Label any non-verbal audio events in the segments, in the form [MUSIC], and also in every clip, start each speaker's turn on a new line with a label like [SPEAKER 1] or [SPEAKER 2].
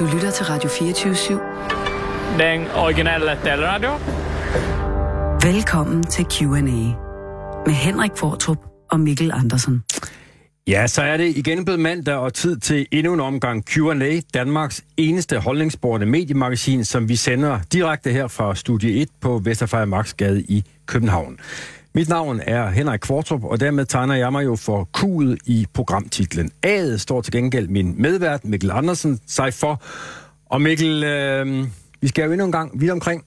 [SPEAKER 1] Du lytter til Radio 24-7.
[SPEAKER 2] Den originale taleradio.
[SPEAKER 1] Velkommen til Q&A med Henrik Fortrup og Mikkel Andersen.
[SPEAKER 3] Ja, så er det igen blevet mandag og tid til endnu en omgang Q&A, Danmarks eneste holdningsborgende mediemagasin, som vi sender direkte her fra Studie 1 på Vesterfejr Marksgade i København. Mit navn er Henrik Kvartrup, og dermed tegner jeg mig jo for Q'et i programtitlen. A'et står til gengæld min medvært Mikkel Andersen sig for. Og Mikkel, øh, vi skal jo endnu en gang vidt omkring.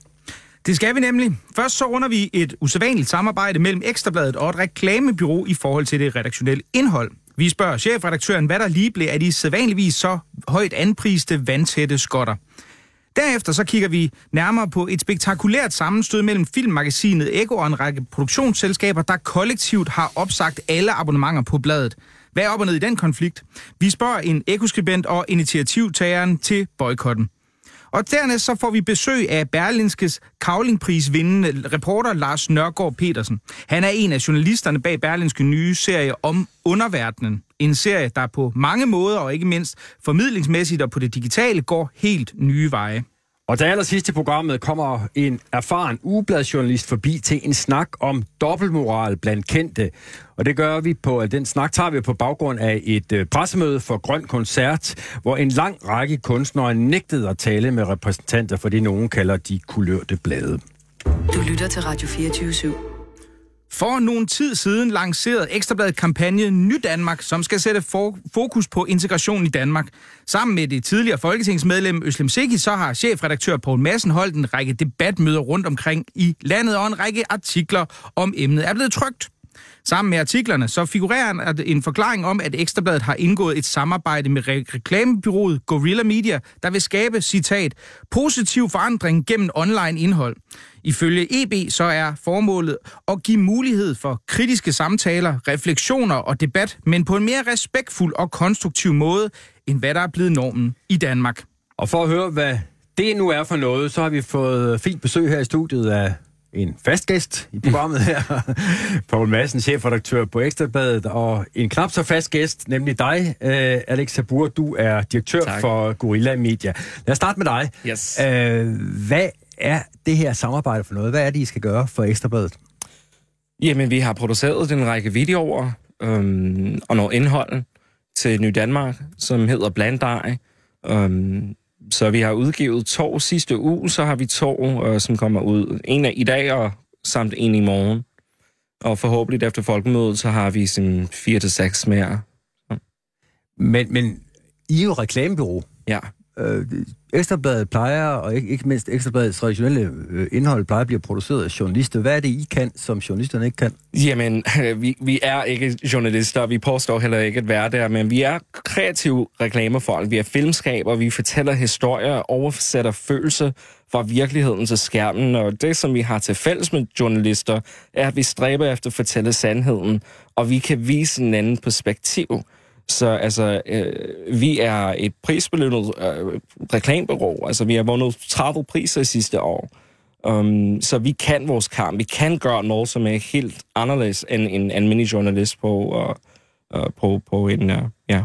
[SPEAKER 4] Det skal vi nemlig. Først så runder vi et usædvanligt samarbejde mellem Ekstrabladet og et reklamebyrå i forhold til det redaktionelle indhold. Vi spørger chefredaktøren, hvad der lige blev af de sædvanligvis så højt anpriste vandtætte skotter. Derefter så kigger vi nærmere på et spektakulært sammenstød mellem filmmagasinet Ego og en række produktionsselskaber, der kollektivt har opsagt alle abonnementer på bladet. Hvad er op og ned i den konflikt? Vi spørger en ekoskribent og initiativtageren til boykotten. Og dernæst så får vi besøg af Berlinskes kavlingprisvindende reporter Lars Nørgaard Petersen. Han er en af journalisterne bag Berlinske nye serie om underverdenen. En serie, der på mange måder, og ikke mindst formidlingsmæssigt og på det digitale, går helt nye veje.
[SPEAKER 3] Og til allersidst i programmet kommer en erfaren ugebladsjournalist forbi til en snak om dobbeltmoral blandt kendte. Og det gør vi på, at den snak tager vi på baggrund af et øh, pressemøde for Grøn Koncert, hvor en lang række kunstnere nægtede at tale med repræsentanter for det, nogen kalder de kulørte blade.
[SPEAKER 1] Du lytter til Radio 24 /7.
[SPEAKER 4] For nogen tid siden lancerede Ekstrabladet kampagne Ny Danmark, som skal sætte fokus på integration i Danmark. Sammen med det tidligere folketingsmedlem Øslem Siki, så har chefredaktør Poul Madsen holdt en række debatmøder rundt omkring i landet, og en række artikler om emnet er blevet trygt. Sammen med artiklerne så figurerer en forklaring om, at Ekstrabladet har indgået et samarbejde med reklamebyrået Gorilla Media, der vil skabe, citat, positiv forandring gennem online indhold. Ifølge EB så er formålet at give mulighed for kritiske samtaler, refleksioner og debat, men på en mere respektfuld og konstruktiv måde, end hvad der er blevet normen i Danmark.
[SPEAKER 3] Og for at høre, hvad det nu er for noget, så har vi fået fint besøg her i studiet af en fast gæst i programmet her, [LAUGHS] Poul Madsen, chefredaktør på Ekstrabladet, og en knap så fast gæst, nemlig dig, uh, Alex Sabur. Du er direktør tak. for Gorilla Media. Lad os starte med dig.
[SPEAKER 5] Yes.
[SPEAKER 3] Uh, hvad er det her samarbejde for noget? Hvad er det, I skal gøre for Ekstrabladet?
[SPEAKER 5] Jamen, vi har produceret en række videoer øhm, og noget indhold til Ny Danmark, som hedder Blandej. Øhm, så vi har udgivet to sidste uge, så har vi to, øh, som kommer ud. En af i dag og samt en i morgen. Og forhåbentlig efter folkemødet, så har vi sådan fire til seks mere.
[SPEAKER 3] Men, men I er jo reklamebyrå.
[SPEAKER 5] Ja.
[SPEAKER 3] Øh, Ekstrabladet plejer, og ikke, ikke mindst Ekstrabladets traditionelle øh, indhold plejer at blive produceret af journalister. Hvad er det, I kan, som journalisterne ikke kan?
[SPEAKER 5] Jamen, [LAUGHS] vi, vi er ikke journalister, vi påstår heller ikke at være der, men vi er kreative reklamefolk. Vi er filmskaber, vi fortæller historier, oversætter følelser fra virkeligheden til skærmen, og det, som vi har til fælles med journalister, er, at vi stræber efter at fortælle sandheden, og vi kan vise en anden perspektiv. Så altså, øh, vi er et prisbelønnet øh, reklamebureau. Altså, vi har vundet 30 priser sidste år. Um, så vi kan vores kamp. Vi kan gøre noget, som er helt anderledes end en almindelig journalist på, uh, uh, på, på en, uh, ja,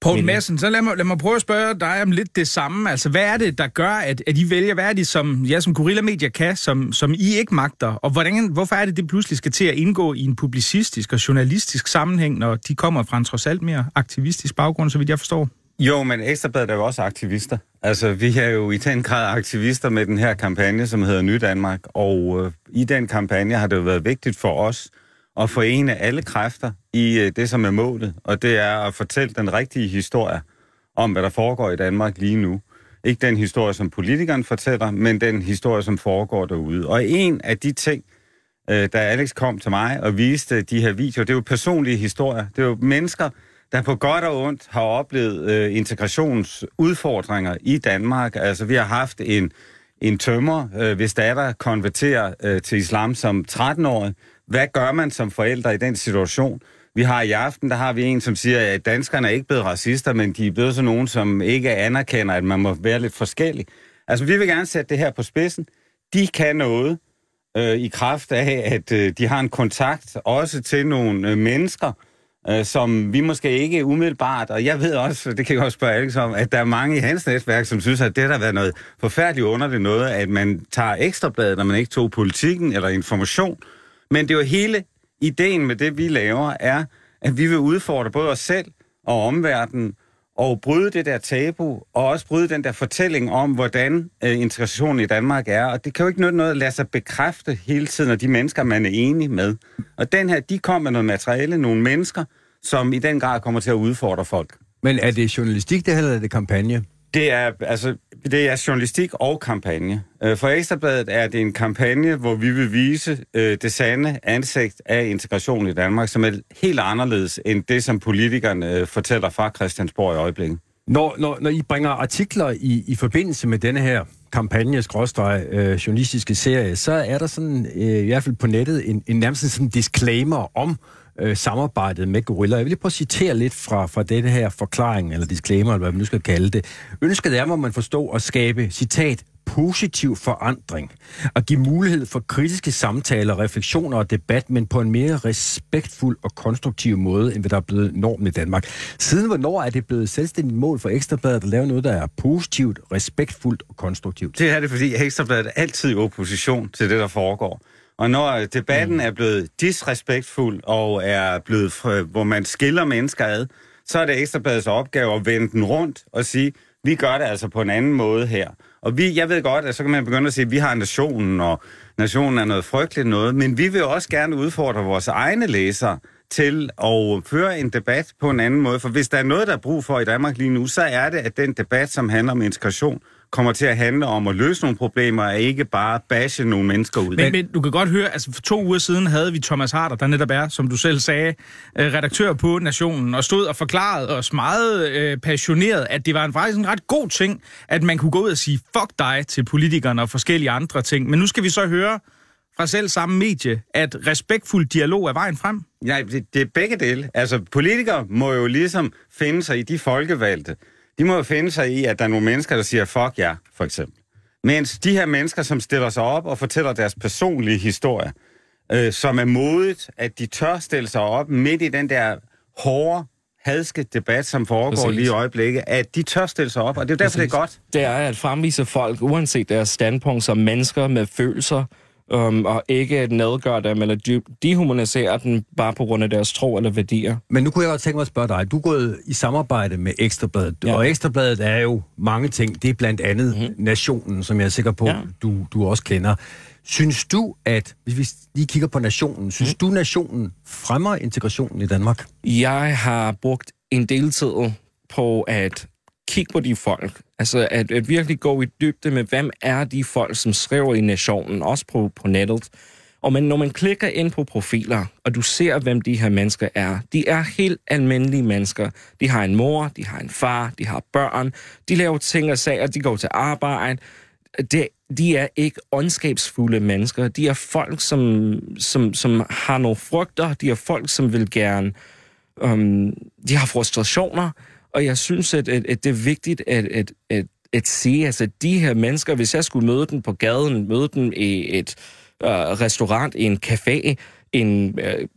[SPEAKER 4] Poul Madsen, så lad mig, lad mig prøve at spørge dig om lidt det samme. Altså, hvad er det, der gør, at, at I vælger, hvad er det, som, ja, som Gorilla Media kan, som, som I ikke magter? Og hvordan, hvorfor er det, det pludselig skal til at indgå i en publicistisk og journalistisk sammenhæng, når de kommer fra en trods alt mere aktivistisk baggrund, så vidt jeg forstår?
[SPEAKER 6] Jo, men Ekstrabladet er jo også aktivister. Altså, vi er jo i den grad aktivister med den her kampagne, som hedder Ny Danmark, og øh, i den kampagne har det jo været vigtigt for os at forene alle kræfter i øh, det, som er målet, og det er at fortælle den rigtige historie om, hvad der foregår i Danmark lige nu. Ikke den historie, som politikeren fortæller, men den historie, som foregår derude. Og en af de ting, øh, da Alex kom til mig og viste de her videoer, det er jo personlige historier. Det er jo mennesker, der på godt og ondt har oplevet øh, integrationsudfordringer i Danmark. Altså, vi har haft en, en tømmer, øh, hvis datter konverterer øh, til islam som 13-årig, hvad gør man som forældre i den situation? Vi har i aften, der har vi en, som siger, at danskerne er ikke blevet racister, men de er blevet sådan nogen, som ikke anerkender, at man må være lidt forskellig. Altså, vi vil gerne sætte det her på spidsen. De kan noget øh, i kraft af, at øh, de har en kontakt også til nogle øh, mennesker, øh, som vi måske ikke umiddelbart, og jeg ved også, det kan jeg også spørge Alex om, at der er mange i hans netværk, som synes, at det der har været noget forfærdeligt underligt noget, at man tager ekstrabladet, når man ikke tog politikken eller information. Men det er jo hele ideen med det, vi laver, er, at vi vil udfordre både os selv og omverdenen, og bryde det der tabu, og også bryde den der fortælling om, hvordan øh, integrationen i Danmark er. Og det kan jo ikke noget, noget at lade sig bekræfte hele tiden af de mennesker, man er enig med. Og den her, de kommer med noget materiale, nogle mennesker, som i den grad kommer til at udfordre folk.
[SPEAKER 3] Men er det journalistik, det eller er det kampagne?
[SPEAKER 6] Det er, altså, det er journalistik og kampagne. Øh, for Ekstrabladet er det en kampagne, hvor vi vil vise øh, det sande ansigt af integration i Danmark, som er helt anderledes end det, som politikerne øh, fortæller fra Christiansborg i øjeblikket.
[SPEAKER 3] Når, når, når I bringer artikler i, i forbindelse med denne her kampagne, skråstreg, øh, journalistiske serie, så er der sådan, øh, i hvert fald på nettet, en, en nærmest sådan en disclaimer om øh, Øh, samarbejdet med Gorilla. Jeg vil lige prøve at citere lidt fra, fra denne her forklaring, eller disclaimer, eller hvad man nu skal kalde det. Ønsket er, må man forstå, at skabe, citat, positiv forandring og give mulighed for kritiske samtaler, refleksioner og debat, men på en mere respektfuld og konstruktiv måde, end hvad der er blevet normen i Danmark. Siden hvornår er det blevet selvstændigt mål for Ekstrabladet at lave noget, der er positivt, respektfuldt og konstruktivt?
[SPEAKER 6] Det er det, fordi Ekstrabladet er altid i opposition til det, der foregår. Og når debatten mm. er blevet disrespektfuld og er blevet, hvor man skiller mennesker ad, så er det Ekstrabladets opgave at vende den rundt og sige, vi gør det altså på en anden måde her. Og vi, jeg ved godt, at så kan man begynde at sige, at vi har nationen, og nationen er noget frygteligt noget, men vi vil også gerne udfordre vores egne læsere til at føre en debat på en anden måde. For hvis der er noget, der er brug for i Danmark lige nu, så er det, at den debat, som handler om integration, kommer til at handle om at løse nogle problemer, og ikke bare bashe nogle mennesker ud.
[SPEAKER 4] Men, men du kan godt høre, altså for to uger siden havde vi Thomas Harder, der netop er, som du selv sagde, øh, redaktør på Nationen, og stod og forklarede os meget øh, passioneret, at det var en, faktisk en ret god ting, at man kunne gå ud og sige fuck dig til politikerne og forskellige andre ting. Men nu skal vi så høre fra selv samme medie, at respektfuld dialog er vejen frem.
[SPEAKER 6] Nej, det, det er begge dele. Altså, politikere må jo ligesom finde sig i de folkevalgte. De må jo finde sig i, at der er nogle mennesker, der siger, fuck ja, for eksempel. Mens de her mennesker, som stiller sig op og fortæller deres personlige historie, øh, som er modigt, at de tør stille sig op midt i den der hårde, hadske debat, som foregår
[SPEAKER 5] Præcis.
[SPEAKER 6] lige i øjeblikket, at de tør stille sig op, og det er jo derfor, det er godt.
[SPEAKER 5] Det er at fremvise folk, uanset deres standpunkt, som mennesker med følelser, um, og ikke at nedgøre dem eller de- dehumanisere dem bare på grund af deres tro eller værdier.
[SPEAKER 3] Men nu kunne jeg godt tænke mig at spørge dig. Du er gået i samarbejde med Ekstrabladet, ja. Og Ekstrabladet er jo mange ting. Det er blandt andet mm-hmm. Nationen, som jeg er sikker på. Ja. du, du også kender. Synes du, at, hvis vi lige kigger på Nationen, synes mm. du, Nationen fremmer integrationen i Danmark?
[SPEAKER 5] Jeg har brugt en del tid på at kigge på de folk. Altså at, at virkelig gå i dybde med, hvem er de folk, som skriver i Nationen, også på, på nettet. Og man, når man klikker ind på profiler, og du ser, hvem de her mennesker er, de er helt almindelige mennesker. De har en mor, de har en far, de har børn, de laver ting og sager, de går til arbejde. Det, de er ikke ondskabsfulde mennesker. De er folk, som, som, som har nogle frygter. De er folk, som vil gerne... Um, de har frustrationer. Og jeg synes, at, at, at det er vigtigt at, at, at, at se, altså de her mennesker, hvis jeg skulle møde dem på gaden, møde dem i et øh, restaurant, i en café, en, øh,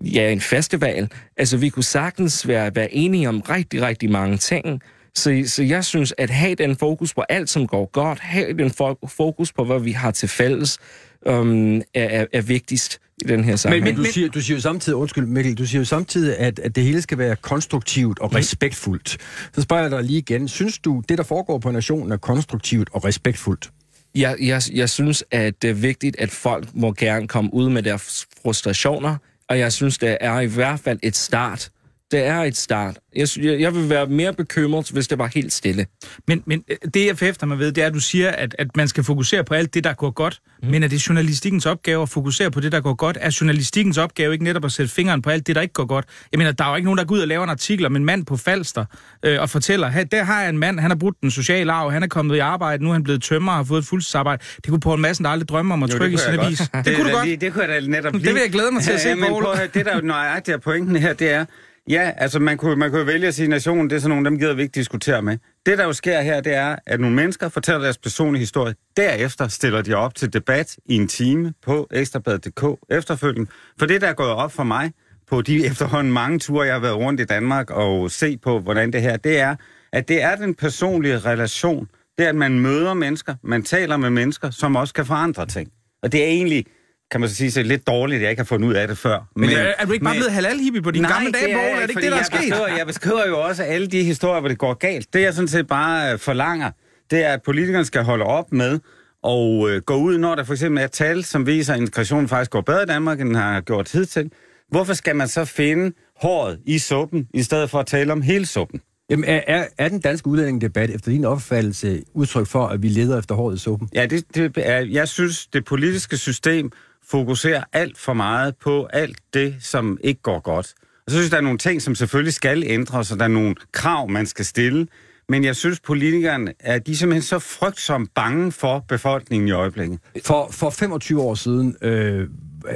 [SPEAKER 5] ja, en festival, altså vi kunne sagtens være, være enige om rigtig, rigtig mange ting. Så, så jeg synes, at have den fokus på alt, som går godt, have den fokus på, hvad vi har til fælles, øhm, er, er, er vigtigst i den her sammenhæng.
[SPEAKER 3] Men, men, du, siger, du siger jo samtidig, undskyld Mikkel, du siger jo samtidig, at, at det hele skal være konstruktivt og respektfuldt. Så spørger jeg dig lige igen, synes du, det der foregår på Nationen er konstruktivt og respektfuldt?
[SPEAKER 5] Jeg, jeg, jeg synes, at det er vigtigt, at folk må gerne komme ud med deres frustrationer, og jeg synes, det er i hvert fald et start. Det er et start. Jeg, jeg, vil være mere bekymret, hvis det var helt stille.
[SPEAKER 4] Men, men øh, det, jeg hæfter mig ved, det er, at du siger, at, at man skal fokusere på alt det, der går godt. Mm. Men er det journalistikkens opgave at fokusere på det, der går godt? Er journalistikkens opgave ikke netop at sætte fingeren på alt det, der ikke går godt? Jeg mener, der er jo ikke nogen, der går ud og laver en artikel om en mand på Falster øh, og fortæller, hey, der har jeg en mand, han har brudt den sociale arv, han er kommet i arbejde, nu er han blevet tømmer og har fået et fuldtidsarbejde. Det kunne Poul Madsen aldrig drømme om at
[SPEAKER 6] Jo, det
[SPEAKER 4] trykke i sin avis. Det kunne
[SPEAKER 6] er
[SPEAKER 4] du godt.
[SPEAKER 6] Lige, det kunne jeg da netop
[SPEAKER 4] Det
[SPEAKER 6] lige.
[SPEAKER 4] vil jeg glæde mig til at se,
[SPEAKER 6] ja, men
[SPEAKER 4] Poul.
[SPEAKER 6] prøv det der er jo nøjagtigt af pointen her, det er, ja, altså man kunne, man kunne vælge at sige, at nationen, det er sådan nogle, dem gider vi ikke diskutere med. Det, der jo sker her, det er, at nogle mennesker fortæller deres personlige historie. Derefter stiller de op til debat i en time på ekstrabladet.dk efterfølgende. For det, der er gået op for mig, på de [LAUGHS] efterhånden mange ture, jeg har været rundt i Danmark og se på, hvordan det her, det er, at det er den personlige relation. Det er, at man møder mennesker, man taler med mennesker, som også kan forandre ting. Og det er egentlig, kan man så sige, så lidt dårligt, at jeg ikke har fundet ud af det før.
[SPEAKER 4] Men, men er, er du ikke bare blevet halal-hippie på dine
[SPEAKER 6] Nej,
[SPEAKER 4] gamle dage,
[SPEAKER 6] det er?
[SPEAKER 4] Er det ikke det, der er sket?
[SPEAKER 6] Beskriver, jeg beskriver jo også alle de historier, hvor det går galt. Det, jeg sådan set bare øh, forlanger, det er, at politikerne skal holde op med og øh, gå ud, når der for eksempel er tal, som viser, at integrationen faktisk går bedre i Danmark, end den har gjort hidtil. Hvorfor skal man så finde håret i suppen, i stedet for at tale om hele suppen?
[SPEAKER 3] Jamen, er, er, er den danske udlændingedebat efter din opfattelse udtryk for, at vi leder efter håret i suppen?
[SPEAKER 6] Ja, det, det er, jeg synes, det politiske system fokuserer alt for meget på alt det, som ikke går godt. Og så synes jeg, der er nogle ting, som selvfølgelig skal ændres, og der er nogle krav, man skal stille. Men jeg synes, politikerne er de er simpelthen så frygtsomt bange for befolkningen i øjeblikket.
[SPEAKER 3] For, for 25 år siden øh,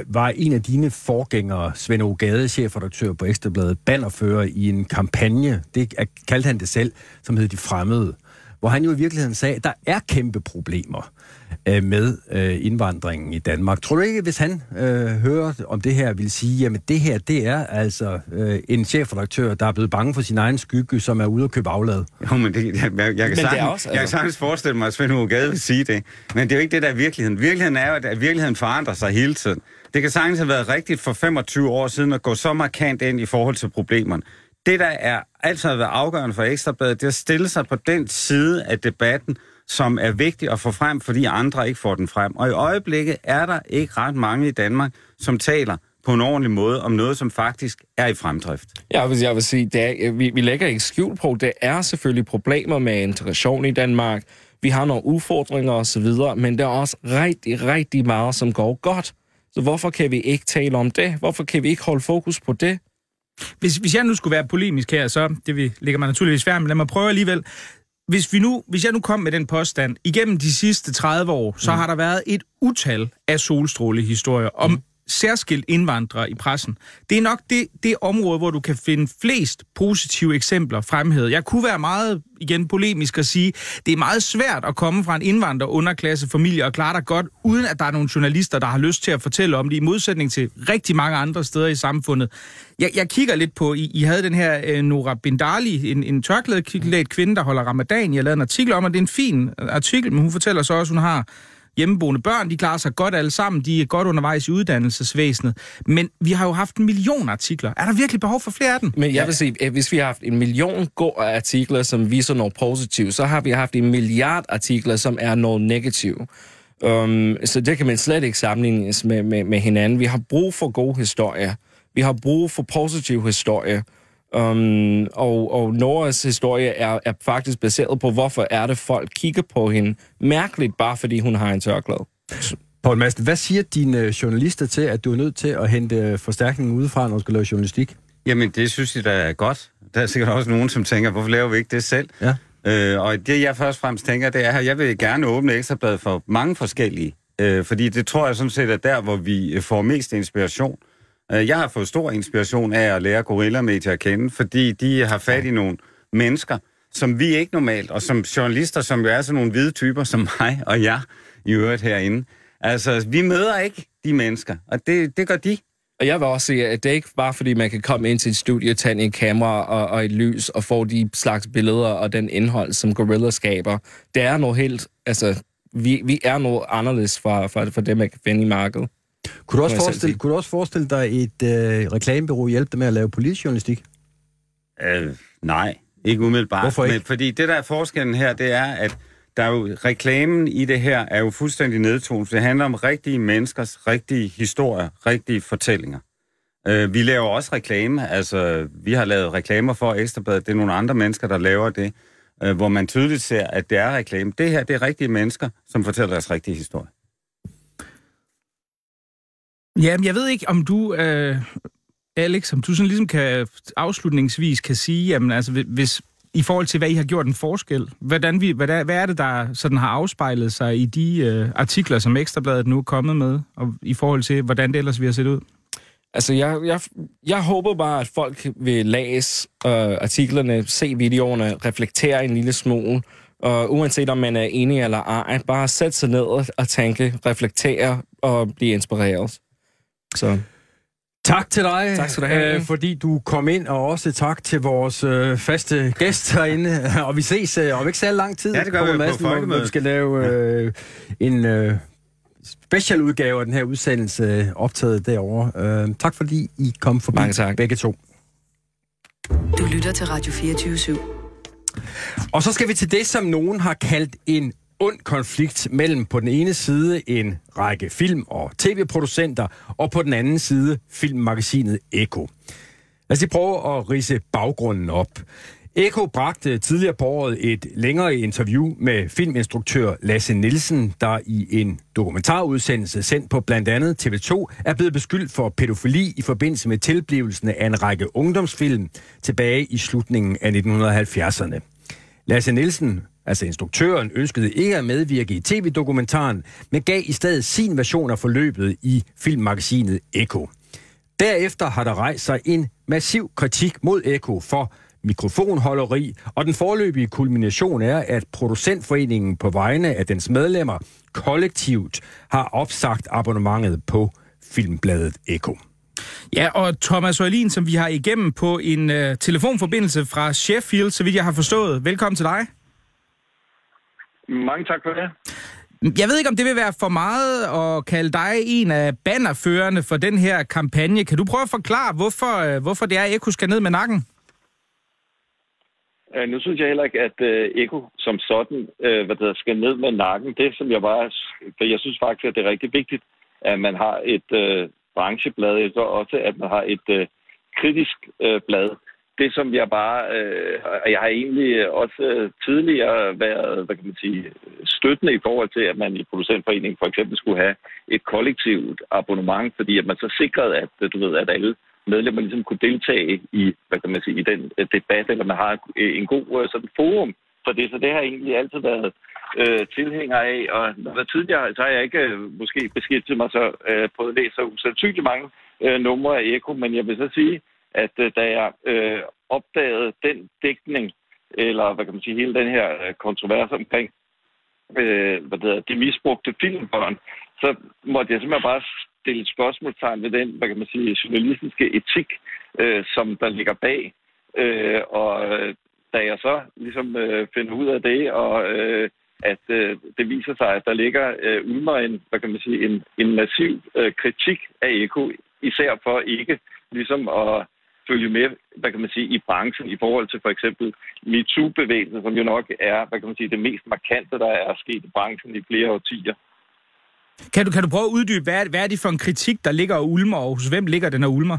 [SPEAKER 3] var en af dine forgængere, Svend Ogade, chefredaktør på Ekstrabladet, bannerfører i en kampagne, det er- kaldte han det selv, som hed De Fremmede, hvor han jo i virkeligheden sagde, at der er kæmpe problemer øh, med øh, indvandringen i Danmark. Tror du ikke, hvis han øh, hører om det her, vil sige, jamen det her, det er altså øh, en chefredaktør, der er blevet bange for sin egen skygge, som er ude at købe aflad?
[SPEAKER 6] Jo, men det, jeg, jeg, jeg, kan
[SPEAKER 5] det er
[SPEAKER 6] sagtens,
[SPEAKER 5] også,
[SPEAKER 6] jeg kan
[SPEAKER 5] altså-
[SPEAKER 6] sagtens forestille mig, at Svend Hugo Gade vil sige det. Men det er jo ikke det, der er virkeligheden. Virkeligheden er jo, at virkeligheden forandrer sig hele tiden. Det kan sagtens have været rigtigt for 25 år siden at gå så markant ind i forhold til problemerne. Det, der er altid har været afgørende for Ekstrabladet, det er at stille sig på den side af debatten, som er vigtig at få frem, fordi andre ikke får den frem. Og i øjeblikket er der ikke ret mange i Danmark, som taler på en ordentlig måde om noget, som faktisk er i fremdrift.
[SPEAKER 5] Ja, hvis jeg vil sige, det er, vi, vi lægger ikke skjul på, det er selvfølgelig problemer med integration i Danmark. Vi har nogle udfordringer osv., men der er også rigtig, rigtig meget, som går godt. Så hvorfor kan vi ikke tale om det? Hvorfor kan vi ikke holde fokus på det?
[SPEAKER 4] Hvis, hvis jeg nu skulle være polemisk her, så det vil, ligger mig naturligvis færd, men lad mig prøve alligevel. Hvis, vi nu, hvis jeg nu kom med den påstand, igennem de sidste 30 år, så har der været et utal af solstrålehistorier om særskilt indvandrere i pressen. Det er nok det, det område, hvor du kan finde flest positive eksempler fremhævet. Jeg kunne være meget, igen, polemisk at sige, det er meget svært at komme fra en indvandrer underklasse familie og klare dig godt, uden at der er nogle journalister, der har lyst til at fortælle om det, i modsætning til rigtig mange andre steder i samfundet. Jeg, jeg kigger lidt på, I, I havde den her øh, Nora Bindali, en, en tørklædet kvinde, der holder ramadan. Jeg lavede en artikel om, og det er en fin artikel, men hun fortæller så også, at hun har hjemmeboende børn, de klarer sig godt alle sammen, de er godt undervejs i uddannelsesvæsenet. Men vi har jo haft en million artikler. Er der virkelig behov for flere af dem?
[SPEAKER 5] Men jeg vil sige, at hvis vi har haft en million gode artikler, som viser noget positivt, så har vi haft en milliard artikler, som er noget negativt. Um, så det kan man slet ikke sammenlignes med, med, med hinanden. Vi har brug for gode historier. Vi har brug for positive historier. Um, og, og Noras historie er, er faktisk baseret på, hvorfor er det, folk kigger på hende mærkeligt, bare fordi hun har en tørklæde.
[SPEAKER 3] Poul Madsen, hvad siger dine øh, journalister til, at du er nødt til at hente øh, forstærkning udefra, når du skal lave journalistik?
[SPEAKER 6] Jamen, det synes jeg, der er godt. Der er sikkert også nogen, som tænker, hvorfor laver vi ikke det selv?
[SPEAKER 3] Ja.
[SPEAKER 6] Øh, og det, jeg først og fremmest tænker, det er, at jeg vil gerne åbne Ekstrabladet for mange forskellige. Øh, fordi det tror jeg sådan set er der, hvor vi øh, får mest inspiration. Øh, jeg har fået stor inspiration af at lære gorillamedier at kende, fordi de har fat i nogle mennesker, som vi ikke normalt, og som journalister, som jo er sådan nogle hvide typer som [LAUGHS] mig og jeg i øvrigt herinde. Altså, vi møder ikke de mennesker, og det, det gør de.
[SPEAKER 5] Og jeg vil også sige, at det er ikke bare fordi, man kan komme ind til et studie, tage en kamera og, og et lys og få de slags billeder og den indhold, som Gorilla skaber. Det er noget helt, altså, vi, vi er noget anderledes fra, fra, fra det, man kan finde i markedet.
[SPEAKER 3] Kunne du også, forestille, kunne du også forestille dig et øh, reklamebureau hjælpe dig med at lave politisk journalistik?
[SPEAKER 6] Øh, nej, ikke umiddelbart.
[SPEAKER 3] Hvorfor ikke?
[SPEAKER 6] Men, fordi det, der er forskellen her, det er, at der er jo, reklamen i det her er jo fuldstændig nedtonet. Det handler om rigtige menneskers rigtige historier, rigtige fortællinger. Øh, vi laver også reklame. Altså, vi har lavet reklamer for Ekstrabladet. Det er nogle andre mennesker, der laver det, øh, hvor man tydeligt ser, at det er reklame. Det her, det er rigtige mennesker, som fortæller deres rigtige historie.
[SPEAKER 4] Ja, men jeg ved ikke, om du, øh, Alex, om du sådan ligesom kan afslutningsvis kan sige, jamen altså, hvis- i forhold til, hvad I har gjort en forskel, hvordan vi, hvad, hvad er det, der sådan har afspejlet sig i de øh, artikler, som Ekstrabladet nu er kommet med, og i forhold til, hvordan det ellers vi har set ud?
[SPEAKER 5] Altså, jeg, jeg, jeg håber bare, at folk vil læse øh, artiklerne, se videoerne, reflektere en lille smule, og uanset om man er enig eller ej, bare sætte sig ned og tænke, reflektere og blive inspireret. Så
[SPEAKER 3] Tak til dig,
[SPEAKER 5] Tak skal du have.
[SPEAKER 3] øh, fordi du kom ind, og også tak til vores øh, faste gæst herinde. [LAUGHS] Og vi ses øh, om ikke så lang tid.
[SPEAKER 6] Ja, det gør vi på
[SPEAKER 3] Madsen, hvor- hvor. Vi skal lave øh, en øh, special udgave af den her udsendelse øh, optaget derovre. Øh, tak fordi I kom forbi
[SPEAKER 5] Mange tak.
[SPEAKER 3] begge to.
[SPEAKER 1] Du lytter til Radio 24 /7.
[SPEAKER 3] Og så skal vi til det, som nogen har kaldt en ond konflikt mellem på den ene side en række film- og tv-producenter, og på den anden side filmmagasinet Eko. Lad os lige prøve at rise baggrunden op. Eko bragte tidligere på året et længere interview med filminstruktør Lasse Nielsen, der i en dokumentarudsendelse sendt på blandt andet TV2 er blevet beskyldt for pædofili i forbindelse med tilblivelsen af en række ungdomsfilm tilbage i slutningen af 1970'erne. Lasse Nielsen, altså instruktøren, ønskede ikke at medvirke i tv-dokumentaren, men gav i stedet sin version af forløbet i filmmagasinet Eko. Derefter har der rejst sig en massiv kritik mod Eko for mikrofonholderi, og den forløbige kulmination er, at producentforeningen på vegne af dens medlemmer kollektivt har opsagt abonnementet på filmbladet Eko.
[SPEAKER 4] Ja, og Thomas Højlin, som vi har igennem på en øh, telefonforbindelse fra Sheffield, så vidt jeg har forstået. Velkommen til dig.
[SPEAKER 7] Mange tak for det.
[SPEAKER 4] Jeg ved ikke, om det vil være for meget at kalde dig en af bannerførende for den her kampagne. Kan du prøve at forklare, hvorfor, øh, hvorfor det er, at Eko skal ned med nakken?
[SPEAKER 7] Uh, nu synes jeg heller ikke, at uh, Eko som sådan uh, hvad der skal ned med nakken. Det, som jeg bare... For jeg synes faktisk, at det er rigtig vigtigt, at man har et uh, brancheblad, og også at man har et uh, kritisk uh, blad. Det, som jeg bare... Øh, jeg har egentlig også tidligere været, hvad kan man sige, støttende i forhold til, at man i producentforeningen for eksempel skulle have et kollektivt abonnement, fordi at man så sikrede, at, du ved, at alle medlemmer ligesom kunne deltage i, hvad kan man sige, i den øh, debat, eller man har en god øh, sådan forum for det. Så det har jeg egentlig altid været øh, tilhænger af, og når jeg tidligere, så har jeg ikke øh, måske beskæftiget mig så øh, på at læse så usandsynligt mange øh, numre af Eko, men jeg vil så sige, at øh, da jeg øh, opdagede den dækning, eller hvad kan man sige, hele den her øh, kontrovers omkring øh, hvad det hedder, de misbrugte filmbørn, så måtte jeg simpelthen bare stille et spørgsmålstegn ved den, hvad kan man sige, journalistiske etik, øh, som der ligger bag. Øh, og øh, da jeg så ligesom øh, finder ud af det, og øh, at øh, det viser sig, at der ligger øh, ulmer en, hvad kan man sige, en, en massiv øh, kritik af Eko, især for ikke ligesom at følge med, hvad kan man sige, i branchen i forhold til for eksempel MeToo-bevægelsen, som jo nok er, hvad kan man sige, det mest markante, der er sket i branchen i flere årtier.
[SPEAKER 4] Kan du, kan du prøve at uddybe, hvad, er- hvad er det for en kritik, der ligger og ulmer, og hos hvem ligger den og ulmer?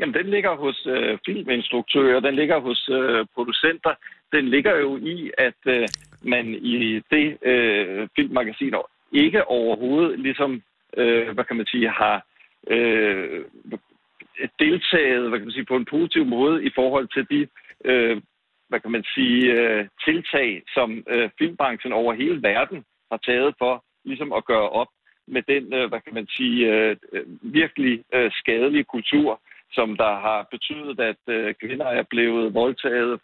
[SPEAKER 7] Jamen, den ligger hos øh, filminstruktører, den ligger hos øh, producenter. Den ligger jo i, at øh, man i det øh, filmmagasin ikke overhovedet ligesom, øh, hvad kan man sige, har øh, deltaget hvad kan man sige, på en positiv måde i forhold til de, øh, hvad kan man sige, øh, tiltag, som øh, filmbranchen over hele verden har taget for ligesom at gøre op med den, øh, hvad kan man sige, øh, øh virkelig øh, skadelige kultur, som der har betydet, at øh, kvinder er blevet voldtaget,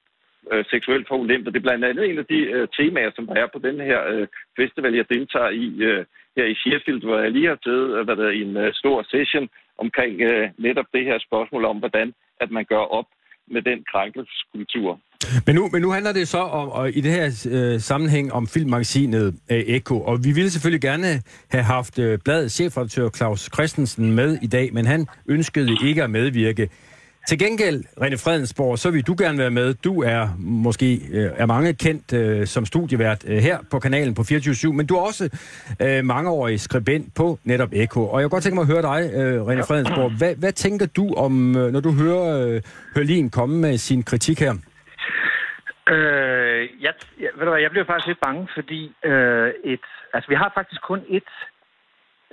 [SPEAKER 7] øh, seksuelt forulæmpet. Det er blandt andet en af de øh, temaer, som der er på den her øh, festival, jeg deltager i øh, her i Sheffield, hvor jeg lige har taget øh, hvad der, er, i en øh, stor session omkring øh, netop det her spørgsmål om, hvordan at man gør op med den krænkelseskultur.
[SPEAKER 3] Men nu, men nu handler det så om, og i det her øh, sammenhæng om filmmagasinet øh, Eko, og vi ville selvfølgelig gerne have haft øh, bladets chefredaktør Claus Christensen med i dag, men han ønskede ikke at medvirke. Til gengæld, René Fredensborg, så vil du gerne være med. Du er måske øh, er mange kendt øh, som studievært øh, her på kanalen på 24 men du er også øh, mangeårig skribent på netop Eko. Og jeg kunne godt tænke mig at høre dig, øh, René Fredensborg. Hvad, hvad tænker du om, øh, når du hører øh, Hørlin komme med sin kritik her?
[SPEAKER 8] Øh, jeg, jeg, ved du hvad, jeg bliver faktisk lidt bange, fordi øh, et, altså, vi har faktisk kun et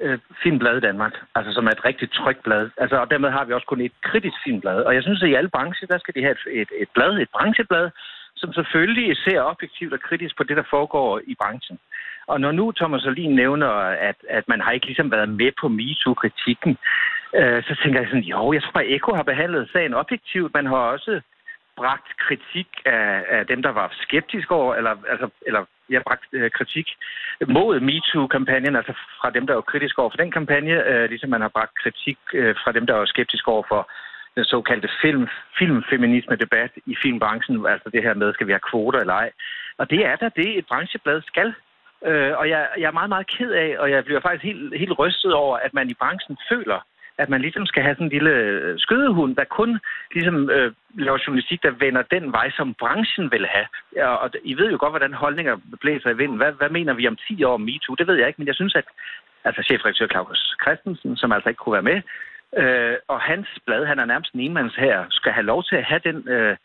[SPEAKER 8] øh, filmblad i Danmark, altså som er et rigtig trygt blad. Altså, og dermed har vi også kun et kritisk filmblad. Og jeg synes, at i alle brancher, der skal de have et, et, et blad, et brancheblad, som selvfølgelig ser objektivt og kritisk på det, der foregår i branchen. Og når nu Thomas Alin nævner, at, at man har ikke ligesom været med på MeToo-kritikken, øh, så tænker jeg sådan, jo, jeg tror at Eko har behandlet sagen objektivt. Man har også bragt kritik af, af dem, der var skeptiske over, eller, altså, eller jeg har bragt øh, kritik mod MeToo-kampagnen, altså fra dem, der var kritiske over for den kampagne, øh, ligesom man har bragt kritik øh, fra dem, der var skeptiske over for den såkaldte film, filmfeminisme-debat i filmbranchen, altså det her med, skal vi have kvoter eller ej. Og det er da det, et brancheblad skal. Øh, og jeg, jeg er meget, meget ked af, og jeg bliver faktisk helt, helt rystet over, at man i branchen føler, at man ligesom skal have sådan en lille øh, skødehund, der kun ligesom øh, laver journalistik, der vender den vej, som branchen vil have. Ja, og I ved jo godt, hvordan holdninger blæser i vinden. Hvad, hvad mener vi om 10 år om MeToo? Det ved jeg ikke, men jeg synes, at altså chefredaktør Claus Christensen, som altså ikke kunne være med, øh, og hans blad, han er nærmest en enmands her, skal have lov til at have den... Øh,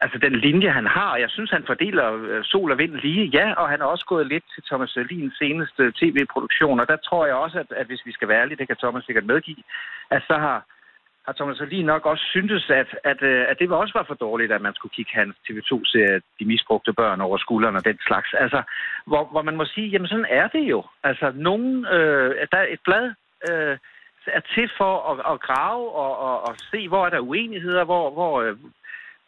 [SPEAKER 8] altså den linje, han har. Jeg synes, han fordeler øh, sol og vind lige, ja, og han har også gået lidt til Thomas Lins seneste tv-produktion, og der tror jeg også, at, at hvis vi skal være ærlige, det kan Thomas sikkert medgive, at så har, har Thomas Lin nok også syntes, at, at, øh, at det også var for dårligt, at man skulle kigge hans TV2-serie De misbrugte børn over skulderen og den slags. Altså, hvor, hvor man må sige, jamen sådan er det jo. Altså, nogen, øh, der er et blad, øh, er til for at, at grave og, og, og se, hvor er der uenigheder, hvor, hvor, øh,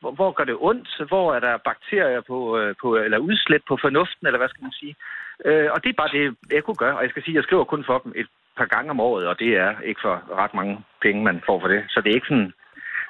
[SPEAKER 8] hvor, hvor gør det ondt? Hvor er der bakterier på, øh, på eller udslæt på fornuften, eller hvad skal man sige? Øh, og det er bare det, jeg kunne gøre. Og jeg skal sige, jeg skriver kun for dem et par gange om året, og det er ikke for ret mange penge, man får for det. Så det er ikke sådan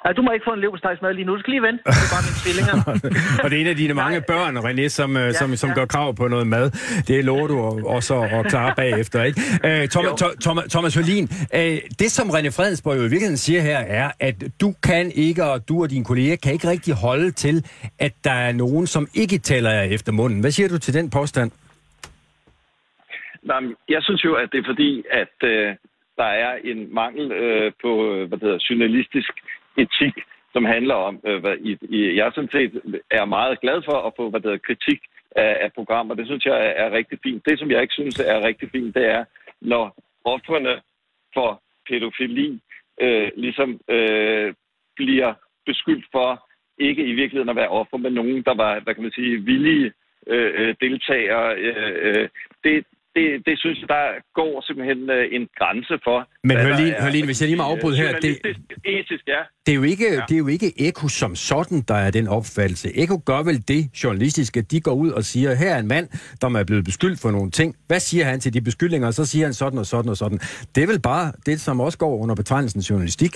[SPEAKER 8] Nej, du må ikke få en leverpostejsmad lige nu. Du skal lige vente. Det er bare mine tvillinger. [LAUGHS]
[SPEAKER 3] og det er en af dine mange børn, René, som, ja, som, som ja. gør krav på noget mad. Det lover du også at klare bagefter, ikke? Uh, Thomas, Thomas, Thomas Hølin, uh, det som René Fredensborg jo i virkeligheden siger her, er, at du kan ikke, og du og dine kolleger kan ikke rigtig holde til, at der er nogen, som ikke taler jer efter munden. Hvad siger du til den påstand?
[SPEAKER 7] Nej, jeg synes jo, at det er fordi, at øh, der er en mangel øh, på hvad det hedder, journalistisk etik, som handler om, øh, hvad i, i, jeg sådan set er meget glad for at få hvad der kritik af, af programmer. Det synes jeg er, er rigtig fint. Det, som jeg ikke synes er rigtig fint, det er, når offerne for pædofili øh, ligesom øh, bliver beskyldt for ikke i virkeligheden at være offer, men nogen, der var, hvad kan man sige, villige øh, øh deltagere. Øh, øh, det, det, det synes jeg, der går simpelthen øh, en grænse for.
[SPEAKER 3] Men Hørlin, Hørlin, hvis jeg lige må afbryde her, det,
[SPEAKER 7] etisk, ja.
[SPEAKER 3] det, er jo ikke, ja. det er jo ikke Eko som sådan, der er den opfattelse. Eko gør vel det journalistiske, de går ud og siger, her er en mand, der er blevet beskyldt for nogle ting. Hvad siger han til de beskyldninger? Så siger han sådan og sådan og sådan. Det er vel bare det, som også går under betegnelsen journalistik?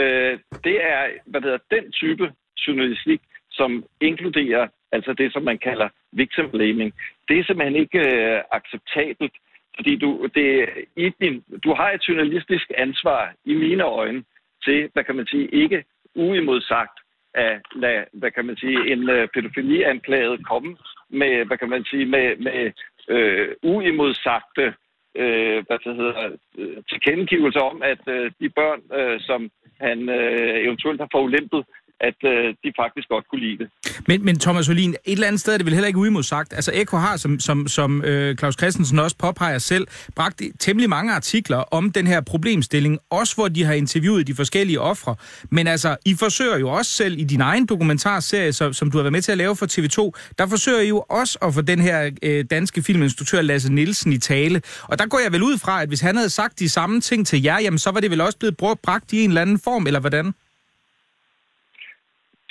[SPEAKER 7] Øh, det er, hvad hedder, den type journalistik, som inkluderer altså det, som man kalder victim blaming. Det er simpelthen ikke øh, acceptabelt, fordi du, det, i din, du har et journalistisk ansvar i mine øjne til, hvad kan man sige, ikke uimodsagt at lade, hvad kan man sige, en øh, pædofilianklaget komme med, hvad kan man sige, med, med øh, uimodsagte øh, hvad det hedder, øh, tilkendegivelser om, at øh, de børn, øh, som han øh, eventuelt har forulæmpet, at øh, de faktisk godt kunne lide det.
[SPEAKER 4] Men, men Thomas Olin, et eller andet sted er det vel heller ikke uimodsagt. Altså Eko har, som, som, som øh, Claus Christensen også påpeger selv, bragt temmelig mange artikler om den her problemstilling, også hvor de har interviewet de forskellige ofre. Men altså, I forsøger jo også selv i din egen dokumentarserie, som, som du har været med til at lave for TV2, der forsøger I jo også at få den her øh, danske filminstruktør Lasse Nielsen i tale. Og der går jeg vel ud fra, at hvis han havde sagt de samme ting til jer, jamen så var det vel også blevet brugt, bragt i en eller anden form, eller hvordan?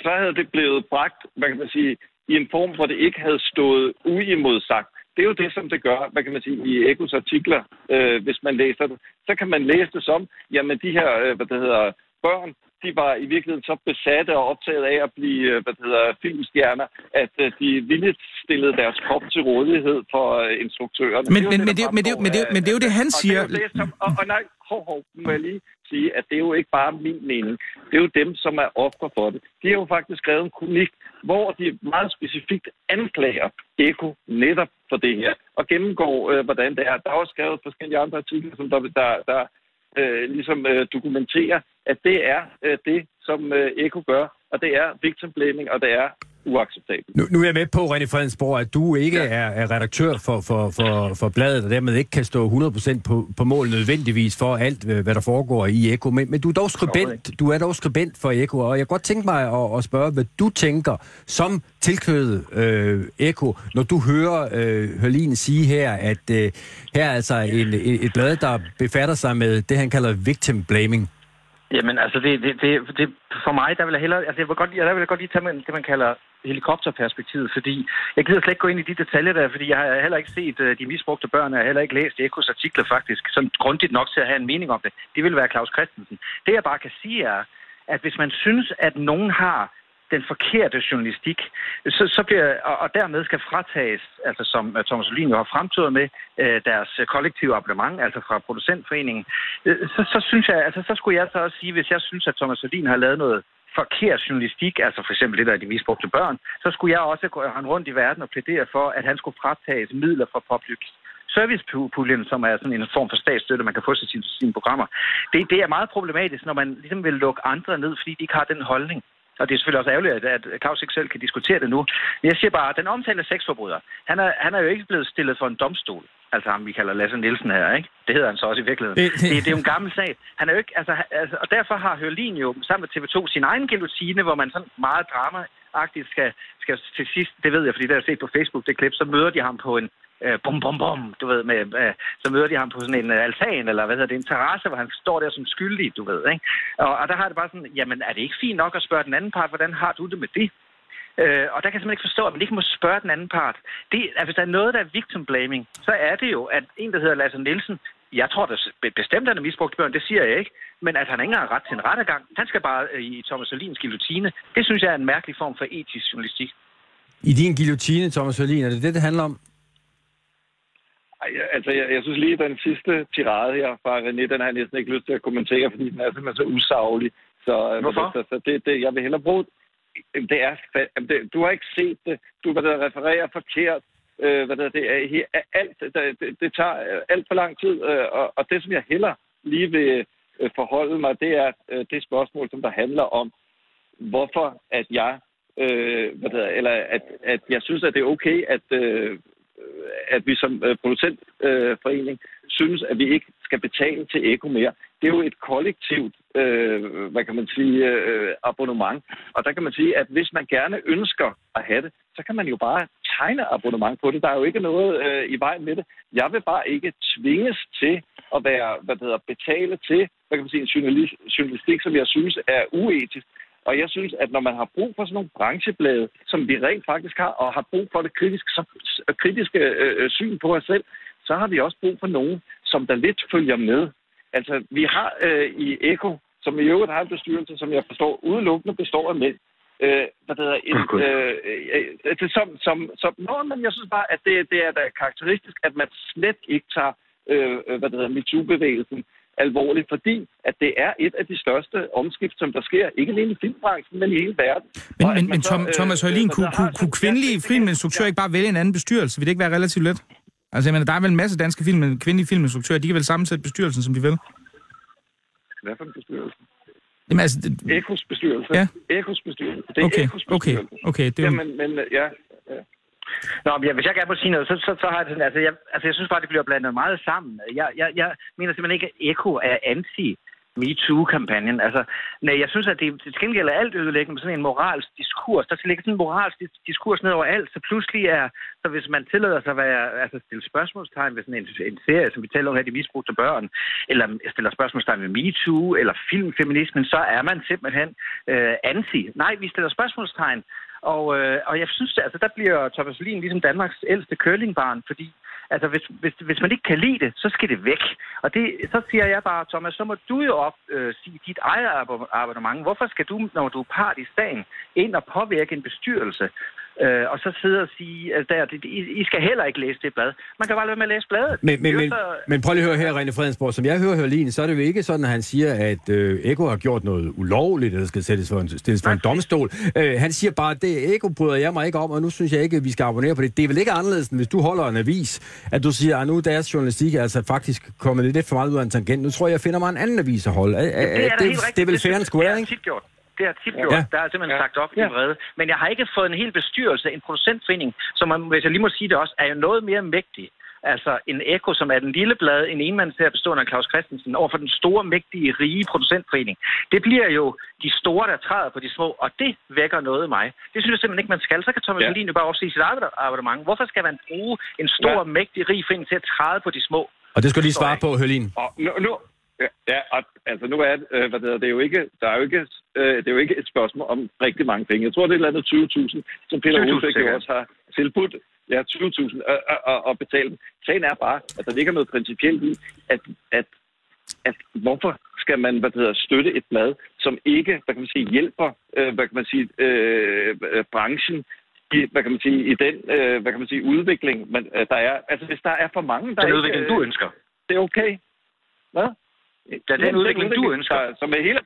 [SPEAKER 7] Så havde det blevet bragt, hvad kan man sige, i en form, hvor det ikke havde stået uimodsagt. Det er jo det, som det gør, hvad kan man sige, i Ekos artikler, øh, hvis man læser det. Så kan man læse det som, jamen de her, øh, hvad det hedder, børn, de var i virkeligheden så besatte og optaget af at blive øh, hvad det hedder, filmstjerner, at øh, de ville stillede deres krop til rådighed for øh, instruktørerne.
[SPEAKER 4] Men, det, det, det, det er jo det, han siger.
[SPEAKER 7] Og, det og, og, og nej, hov, hov, må jeg lige sige, at det er jo ikke bare min mening. Det er jo dem, som er ofre for det. De har jo faktisk skrevet en kronik, hvor de meget specifikt anklager Eko netop for det her, og gennemgår, øh, hvordan det er. Der er også skrevet forskellige andre artikler, som der, der, der øh, ligesom øh, dokumenterer, at det er øh, det, som øh, Eko gør, og det er victim blaming, og det er uacceptabelt.
[SPEAKER 3] Nu, nu er jeg med på, René Fredensborg, at du ikke ja. er, er redaktør for, for, for, for bladet, og dermed ikke kan stå 100% på, på mål nødvendigvis for alt, hvad der foregår i Eko. Men, men du, er dog skribent, du er dog skribent for Eko, og jeg kan godt tænke mig at, at spørge, hvad du tænker som tilknyttet øh, Eko, når du hører øh, Hørlin sige her, at øh, her er altså en, et blad, der befatter sig med det, han kalder victim blaming.
[SPEAKER 8] Jamen, altså, det, det, det, det, for mig, der vil jeg hellere, altså, jeg vil godt, jeg, der vil jeg godt lige tage med det, man kalder helikopterperspektivet, fordi jeg gider slet ikke gå ind i de detaljer der, fordi jeg har heller ikke set uh, de misbrugte børn, og jeg har heller ikke læst Ekos artikler faktisk, sådan grundigt nok til at have en mening om det. Det vil være Claus Christensen. Det jeg bare kan sige er, at hvis man synes, at nogen har den forkerte journalistik, så, så bliver, og, og dermed skal fratages, altså som øh, Thomas Olin jo har fremtøjet med, øh, deres kollektive abonnement, altså fra producentforeningen, øh, så, så synes jeg, altså så skulle jeg så også sige, hvis jeg synes, at Thomas Olin har lavet noget forkert journalistik, altså for eksempel det der, de misbrugte børn, så skulle jeg også gå rundt i verden og plædere for, at han skulle fratages midler fra public servicepuljen, som er sådan en form for statsstøtte, man kan få til sine, sine programmer. Det, det er meget problematisk, når man ligesom vil lukke andre ned, fordi de ikke har den holdning. Og det er selvfølgelig også ærgerligt, at Claus ikke selv kan diskutere det nu. Men jeg siger bare, den omtalte sexforbryder, han er, han er jo ikke blevet stillet for en domstol. Altså ham, vi kalder Lasse Nielsen her, ikke? Det hedder han så også i virkeligheden. Det, det, det er jo en gammel sag. Han er jo ikke, altså, altså, og derfor har Hørlin jo sammen med TV2 sin egen guillotine, hvor man sådan meget drama skal, skal til sidst, det ved jeg, fordi det har jeg set på Facebook, det klip, så møder de ham på en, øh, bum, bum, bum, du ved, med, øh, så møder de ham på sådan en øh, altan, eller hvad hedder det, en terrasse, hvor han står der som skyldig, du ved, ikke? Og, og der har det bare sådan, jamen, er det ikke fint nok at spørge den anden part, hvordan har du det med det? Øh, og der kan jeg simpelthen ikke forstå, at man ikke må spørge den anden part. Det, at hvis der er noget, der er victim blaming, så er det jo, at en, der hedder Lasse Nielsen, jeg tror da bestemt, at han er misbrugt børn, det siger jeg ikke, men at han ikke har ret til en rettergang, han skal bare øh, i Thomas Olins guillotine, det synes jeg er en mærkelig form for etisk journalistik.
[SPEAKER 3] I din guillotine, Thomas Olin, er det det, det handler om?
[SPEAKER 7] Ej, altså, jeg, jeg synes lige, at den sidste tirade her fra René, den har jeg næsten ikke lyst til at kommentere, fordi den er simpelthen så usaglig. Så,
[SPEAKER 8] Hvorfor?
[SPEAKER 7] Så, så det, det, jeg vil hellere bruge... Det er, det, du har ikke set det. Du hvad der refererer forkert. Øh, hvad der, det er alt, det, det, det tager øh, alt for lang tid. Øh, og, og det, som jeg heller lige vil øh, forholde mig, det er øh, det spørgsmål, som der handler om, hvorfor at jeg, øh, hvad der, eller at, at jeg synes, at det er okay, at øh, at vi som øh, producentforening øh, synes, at vi ikke skal betale til Eko mere. Det er jo et kollektivt, øh, hvad kan man sige, øh, abonnement. Og der kan man sige, at hvis man gerne ønsker at have det, så kan man jo bare tegne abonnement på det. Der er jo ikke noget øh, i vejen med det. Jeg vil bare ikke tvinges til at være, hvad det hedder, betale til, hvad kan man sige, en journalist, journalistik, som jeg synes er uetisk. Og jeg synes, at når man har brug for sådan nogle brancheblade, som vi rent faktisk har, og har brug for det kritiske, så, kritiske øh, syn på os selv, så har vi også brug for nogen, som der lidt følger med. Altså, vi har øh, i Eko, som i øvrigt har en bestyrelse, som jeg forstår udelukkende består af mænd, øh, hvad det hedder, en, øh, øh, det, som, som, som, nå, men jeg synes bare, at det, det er da karakteristisk, at man slet ikke tager, øh, hvad det hedder, MeToo-bevægelsen alvorligt, fordi at det er et af de største omskift, som der sker, ikke alene i filmbranchen, men i hele verden.
[SPEAKER 4] Men, men, men Tom, Thomas Højlin, kunne, kunne, kunne kvindelige filminstruktører ikke bare vælge en anden bestyrelse? Vil det ikke være relativt let? Altså, jeg mener, der er vel en masse danske film, kvindelige filminstruktører, de kan vel sammensætte bestyrelsen, som de vil?
[SPEAKER 7] Hvad for en bestyrelse?
[SPEAKER 4] Jamen, altså, det...
[SPEAKER 7] Ekos bestyrelse.
[SPEAKER 4] Ja.
[SPEAKER 7] Ekos bestyrelse. Det er
[SPEAKER 4] Okay,
[SPEAKER 7] Ekos
[SPEAKER 4] okay,
[SPEAKER 7] bestyrelse.
[SPEAKER 4] okay. Det er.
[SPEAKER 7] Jamen, men, ja, ja.
[SPEAKER 8] Nå, men hvis jeg gerne må sige noget, så, så, så har jeg sådan, altså jeg, altså jeg synes bare, det bliver blandet meget sammen. Jeg, jeg, jeg mener simpelthen ikke, at Eko er anti MeToo-kampagnen. Altså, nej, jeg synes, at det til gengæld er alt ødelæggende med sådan en moralsk diskurs. Der ligger sådan en moralsk diskurs ned over alt, så pludselig er, så hvis man tillader sig at være, altså stille spørgsmålstegn ved sådan en, en serie, som vi taler om her, de misbrugte børn, eller stiller spørgsmålstegn ved MeToo, eller filmfeminismen, så er man simpelthen øh, anti. Nej, vi stiller spørgsmålstegn og, øh, og jeg synes, altså, der bliver Thomas Lien ligesom Danmarks ældste curlingbarn, fordi altså, hvis, hvis, hvis man ikke kan lide det, så skal det væk. Og det, så siger jeg bare, Thomas, så må du jo op øh, sige dit eget abonnement. Hvorfor skal du, når du er part i sagen, ind og påvirke en bestyrelse? Øh, og så sidde og sige, at der, I, I skal heller ikke læse det blad. Man kan bare lade med at læse bladet.
[SPEAKER 3] Men, men,
[SPEAKER 8] Det
[SPEAKER 3] men,
[SPEAKER 8] så-
[SPEAKER 3] men prøv lige at høre her, René Fredensborg. Som jeg hører Hørlin, så er det jo ikke sådan, at han siger, at øh, Eko har gjort noget ulovligt, eller skal sættes for en, stilles for en domstol. Øh, han siger bare, at det Eko bryder jeg mig ikke om, og nu synes jeg ikke, at vi skal abonnere på det. Det er vel ikke anderledes, end hvis du holder en avis, at du siger, at nu er deres journalistik er altså faktisk kommet lidt for meget ud af en tangent. Nu tror jeg, jeg finder mig en anden avis at holde. Er, er,
[SPEAKER 8] Det er,
[SPEAKER 3] det,
[SPEAKER 8] rigtigt.
[SPEAKER 3] det er vel fair and square,
[SPEAKER 8] Det er
[SPEAKER 3] ikke?
[SPEAKER 8] tit gjort. Det har tit gjort.
[SPEAKER 3] Ja.
[SPEAKER 8] Der er simpelthen
[SPEAKER 7] Ja.
[SPEAKER 8] sagt op i
[SPEAKER 7] Ja.
[SPEAKER 8] en vrede. Men jeg har ikke fået en hel bestyrelse, en producentforening, som man, hvis jeg lige må sige det også, er jo noget mere mægtig. Altså en Eko, som er den lille blad, en enmandsserie bestående af Claus Christensen, over for den store, mægtige, rige producentforening. Det bliver jo de store, der træder på de små, og det vækker noget i mig. Det synes jeg simpelthen ikke, man skal. Så kan Thomas
[SPEAKER 7] Ja.
[SPEAKER 8] ja. jo bare opsige sit abonnement. Hvorfor skal man bruge en stor,
[SPEAKER 7] Ja.
[SPEAKER 8] mægtig, rig forening til at træde på de små?
[SPEAKER 3] Og det skal du lige svare på, Hørlin.
[SPEAKER 7] Og nu, nu, Ja, og, altså nu er det, øh, hvad det, hedder, det er jo ikke, der er jo ikke, øh, det er jo ikke et spørgsmål om rigtig mange penge. Jeg tror, det er et eller andet 20.000, som Peter
[SPEAKER 8] 20.000
[SPEAKER 7] Olsæk jo også har tilbudt. Ja, 20.000 og, og, og, betale dem. Sagen er bare, at der ligger noget principielt i, at, at, at hvorfor skal man hvad det hedder, støtte et blad, som ikke hvad kan man sige, hjælper øh, hvad kan man sige, øh, branchen i, hvad kan man sige, i den øh, hvad kan man sige, udvikling, men, øh, der er. Altså hvis der er for mange, der
[SPEAKER 8] Den
[SPEAKER 7] ikke,
[SPEAKER 8] udvikling,
[SPEAKER 7] øh,
[SPEAKER 8] du ønsker.
[SPEAKER 7] det er okay. Hvad?
[SPEAKER 8] Ja, den udvikling, du ønsker.
[SPEAKER 7] Der, som er hele...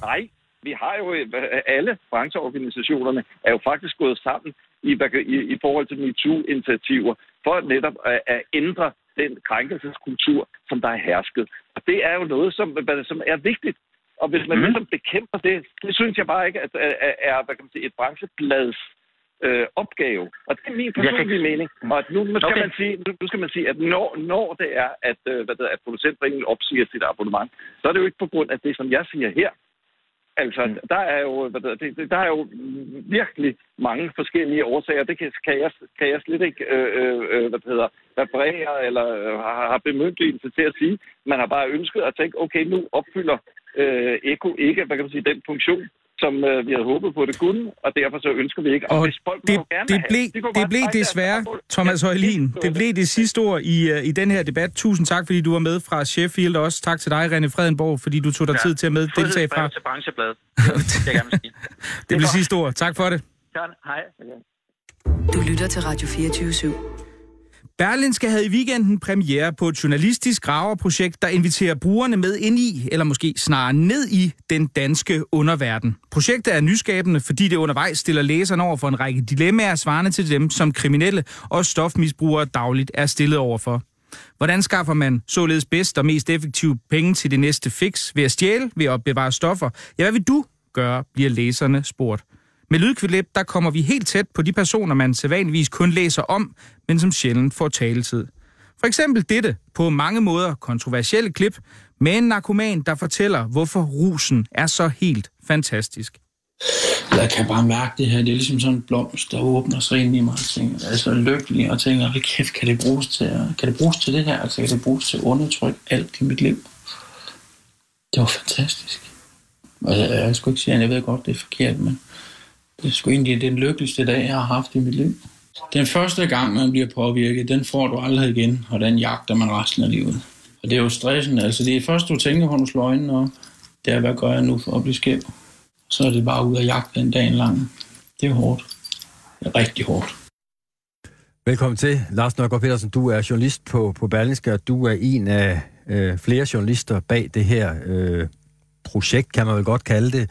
[SPEAKER 7] Nej, vi har jo øh, alle brancheorganisationerne er jo faktisk gået sammen i, i, i forhold til MeToo-initiativer for netop at, at ændre den krænkelseskultur, som der er hersket. Og det er jo noget, som, som er vigtigt. Og hvis man mm. ligesom bekæmper det, det synes jeg bare ikke, at at- at er hvad kan man sige, et brancheblads øh, opgave. Og det er min personlige mening. Og at nu, nu, skal
[SPEAKER 8] Okay.
[SPEAKER 7] man sige, nu, nu skal man sige, at når, når det er, at, øh, hvad det er, at producentforeningen opsiger sit abonnement, så er det jo ikke på grund af det, som jeg siger her. Altså, mm. der er jo, hvad det- der er jo virkelig mange forskellige årsager. Det kan, kan, jeg, kan jeg slet ikke, øh, øh, hvad det hedder, reparere eller øh, har, har bemyndigelse til at sige. Man har bare ønsket at tænke, okay, nu opfylder øh, Eko ikke, hvad kan man sige, den funktion, som øh, vi havde håbet på, det kunne, og derfor så ønsker vi ikke.
[SPEAKER 4] Og
[SPEAKER 7] hvis folk
[SPEAKER 4] det,
[SPEAKER 7] gerne
[SPEAKER 4] det
[SPEAKER 7] have,
[SPEAKER 4] blev,
[SPEAKER 7] de kunne
[SPEAKER 4] det blev
[SPEAKER 7] deres
[SPEAKER 4] desværre,
[SPEAKER 7] spørgsmål.
[SPEAKER 4] Thomas
[SPEAKER 7] Ja,
[SPEAKER 4] Højlin,
[SPEAKER 7] det-
[SPEAKER 4] det blev det sidste ord i, øh, i den her debat. Tusind tak, fordi du var med fra Sheffield, og også tak til dig, René Fredenborg, fordi du tog dig tid til at med deltage fra.
[SPEAKER 8] Til branchebladet. [LAUGHS] Det.
[SPEAKER 4] Det blev sidste ord. Tak for det.
[SPEAKER 8] Hej.
[SPEAKER 1] Du lytter til Radio 24 /7.
[SPEAKER 4] Berlinske havde i weekenden premiere på et journalistisk graverprojekt, der inviterer brugerne med ind i, eller måske snarere ned i, den danske underverden. Projektet er nyskabende, fordi det undervejs stiller læserne over for en række dilemmaer svarende til dem, som kriminelle og stofmisbrugere dagligt er stillet overfor. Hvordan skaffer man således bedst og mest effektivt penge til det næste fix? Ved at stjæle? Ved at bevare stoffer? Ja, hvad vil du gøre, bliver læserne spurgt. Med lydklip, der kommer vi helt tæt på de personer, man sædvanligvis kun læser om, men som sjældent får taletid. For eksempel dette på mange måder kontroversielle klip med en narkoman, der fortæller, hvorfor rusen er så helt fantastisk.
[SPEAKER 9] Jeg kan bare mærke det her. Det er ligesom sådan en blomst, der åbner sig ind i mig. Og tænker, jeg er så lykkelig og tænker, hvad kæft, kan det bruges til, kan det bruges til det her? Altså, kan det bruges til at undertrykke alt i mit liv? Det var fantastisk. Og jeg, jeg ikke sige, at jeg ved godt, det er forkert, men det er sgu egentlig den lykkeligste dag, jeg har haft i mit liv. Den første gang, man bliver påvirket, den får du aldrig igen, og den jagter man resten af livet. Og det er jo stressen, altså det er først, du tænker, hvor du slår øjnene op. Det er, hvad gør jeg nu for at blive skæv? Så er det bare ud og jagte en dagen lang. Det er hårdt. Det er rigtig hårdt.
[SPEAKER 3] Velkommen til, Lars Nørgaard Petersen. Du er journalist på, på Berlingske, og du er en af øh, flere journalister bag det her øh, projekt, kan man vel godt kalde det,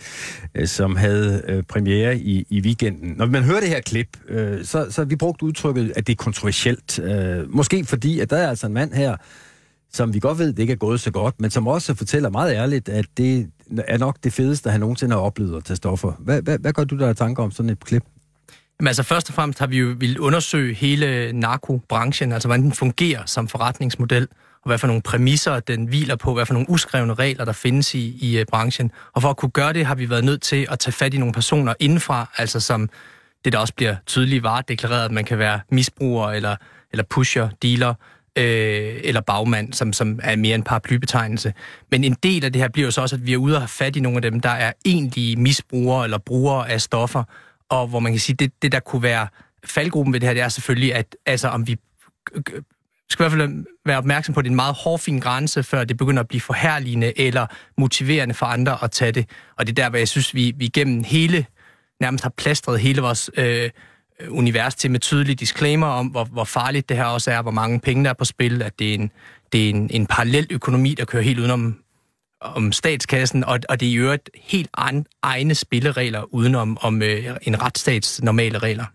[SPEAKER 3] øh, som havde øh, premiere i, i weekenden. Når man hører det her klip, øh, så, så har vi brugt udtrykket, at det er kontroversielt. Øh, måske fordi, at der er altså en mand her, som vi godt ved, det ikke er gået så godt, men som også fortæller meget ærligt, at det er nok det fedeste, han nogensinde har oplevet at tage stoffer. Hvad, hvad, hvad gør du der tanker om sådan et klip?
[SPEAKER 10] Jamen altså først og fremmest har vi jo ville undersøge hele narkobranchen, altså hvordan den fungerer som forretningsmodel, og hvad for nogle præmisser den hviler på, hvad for nogle uskrevne regler, der findes i, i øh, branchen. Og for at kunne gøre det, har vi været nødt til at tage fat i nogle personer indenfra, altså som det der også bliver tydeligt varedeklareret, at man kan være misbruger eller, eller pusher, dealer, øh, eller bagmand, som, som er mere en paraplybetegnelse. Men en del af det her bliver jo så også, at vi er ude og have fat i nogle af dem, der er egentlige misbrugere eller brugere af stoffer, og hvor man kan sige, det, det der kunne være faldgruppen ved det her, det er selvfølgelig, at altså, om vi skal i hvert fald øh, være opmærksom på, at det er en meget hårfin grænse, før det begynder at blive forherligende eller motiverende for andre at tage det. Og det er der, hvor jeg synes, vi, vi gennem hele, nærmest har plastret hele vores øh, univers til med tydelige disclaimer om, hvor, hvor farligt det her også er, hvor mange penge der er på spil, at det er en, det er en, en parallel økonomi, der kører helt udenom om statskassen, og, og det er i øvrigt helt an, egne spilleregler udenom om øh, en retsstats normale regler.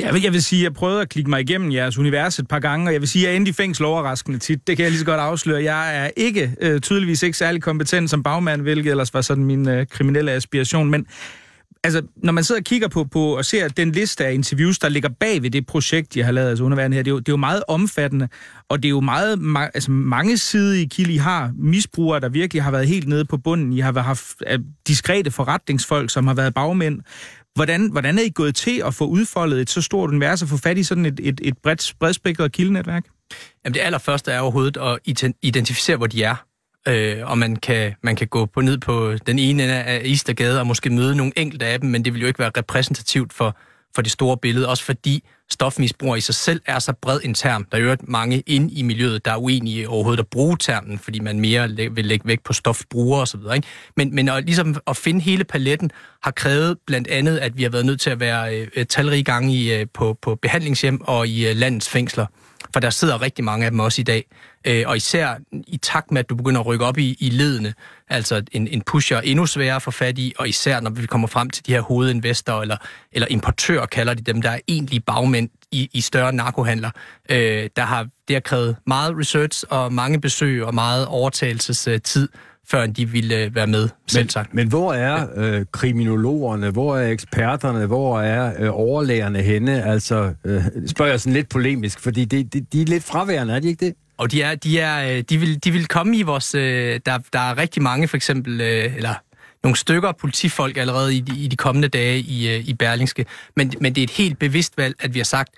[SPEAKER 4] Jeg vil, jeg vil sige, at jeg prøvede at klikke mig igennem jeres univers et par gange, og jeg vil sige, at jeg endte i fængsel overraskende tit. Det kan jeg lige så godt afsløre. Jeg er ikke, øh, tydeligvis ikke særlig kompetent som bagmand, hvilket ellers var sådan min øh, kriminelle aspiration. Men altså, når man sidder og kigger på, på og ser den liste af interviews, der ligger bag ved det projekt, jeg har lavet, altså underværende her, det er, jo, det er jo meget omfattende, og det er jo meget ma- altså, mange sider kilde. I har misbrugere, der virkelig har været helt nede på bunden. I har haft øh, diskrete forretningsfolk, som har været bagmænd. Hvordan, hvordan er I gået til at få udfoldet et så stort univers og få fat i sådan et, et, et bredt, bredspektret kildenetværk?
[SPEAKER 10] Jamen det allerførste er overhovedet at identificere, hvor de er øh, og man kan, man kan gå på ned på den ene ende af Istergade og måske møde nogle enkelte af dem, men det vil jo ikke være repræsentativt for, for det store billede, også fordi stofmisbrug i sig selv er så bred en term. Der er jo mange ind i miljøet, der er uenige overhovedet at bruge termen, fordi man mere vil lægge vægt på stofbrugere osv. Ikke? Men, men at, ligesom at finde hele paletten har krævet blandt andet, at vi har været nødt til at være øh, talrige gange i, øh, på, på behandlingshjem og i øh, landets fængsler for der sidder rigtig mange af dem også i dag. Øh, og især i takt med, at du begynder at rykke op i, i ledene, altså en, en pusher endnu sværere at få fat i, og især når vi kommer frem til de her hovedinvestorer, eller, eller importører kalder de dem, der er egentlig bagmænd i, i større narkohandler, øh, der har, det har krævet meget research og mange besøg og meget overtagelsestid, før de ville øh, være med, selv sagt.
[SPEAKER 3] Men, men hvor er øh, kriminologerne, hvor er eksperterne, hvor er øh, overlægerne henne? Altså, øh, spørger jeg sådan lidt polemisk, fordi det, de, de er lidt fraværende, er de ikke det?
[SPEAKER 10] Og de, er, de, er, øh, de, vil, de vil komme i vores... Øh, der, der er rigtig mange, for eksempel... Øh, eller nogle stykker politifolk allerede i de, i de kommende dage i, øh, i Berlingske. Men, men det er et helt bevidst valg, at vi har sagt,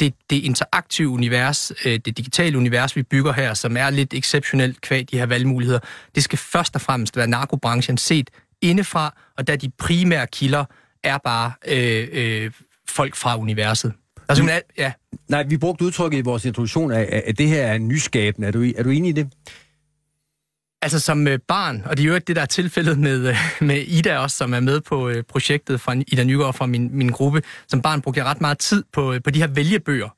[SPEAKER 10] det, det interaktive univers, øh, det digitale univers, vi bygger her, som er lidt exceptionelt kvad de her valgmuligheder, det skal først og fremmest være narkobranchen set indefra, og da de primære kilder er bare øh, øh, folk fra universet. Altså, er, ja.
[SPEAKER 3] Nej, vi brugte udtrykket i vores introduktion af, at det her er nyskabende. Er du, er du enig i det?
[SPEAKER 10] Altså som øh, barn, og det er jo det, der er tilfældet med, øh, med Ida også, som er med på øh, projektet fra Ida Nygaard fra min, min gruppe. Som barn brugte jeg ret meget tid på, øh, på de her vælgebøger,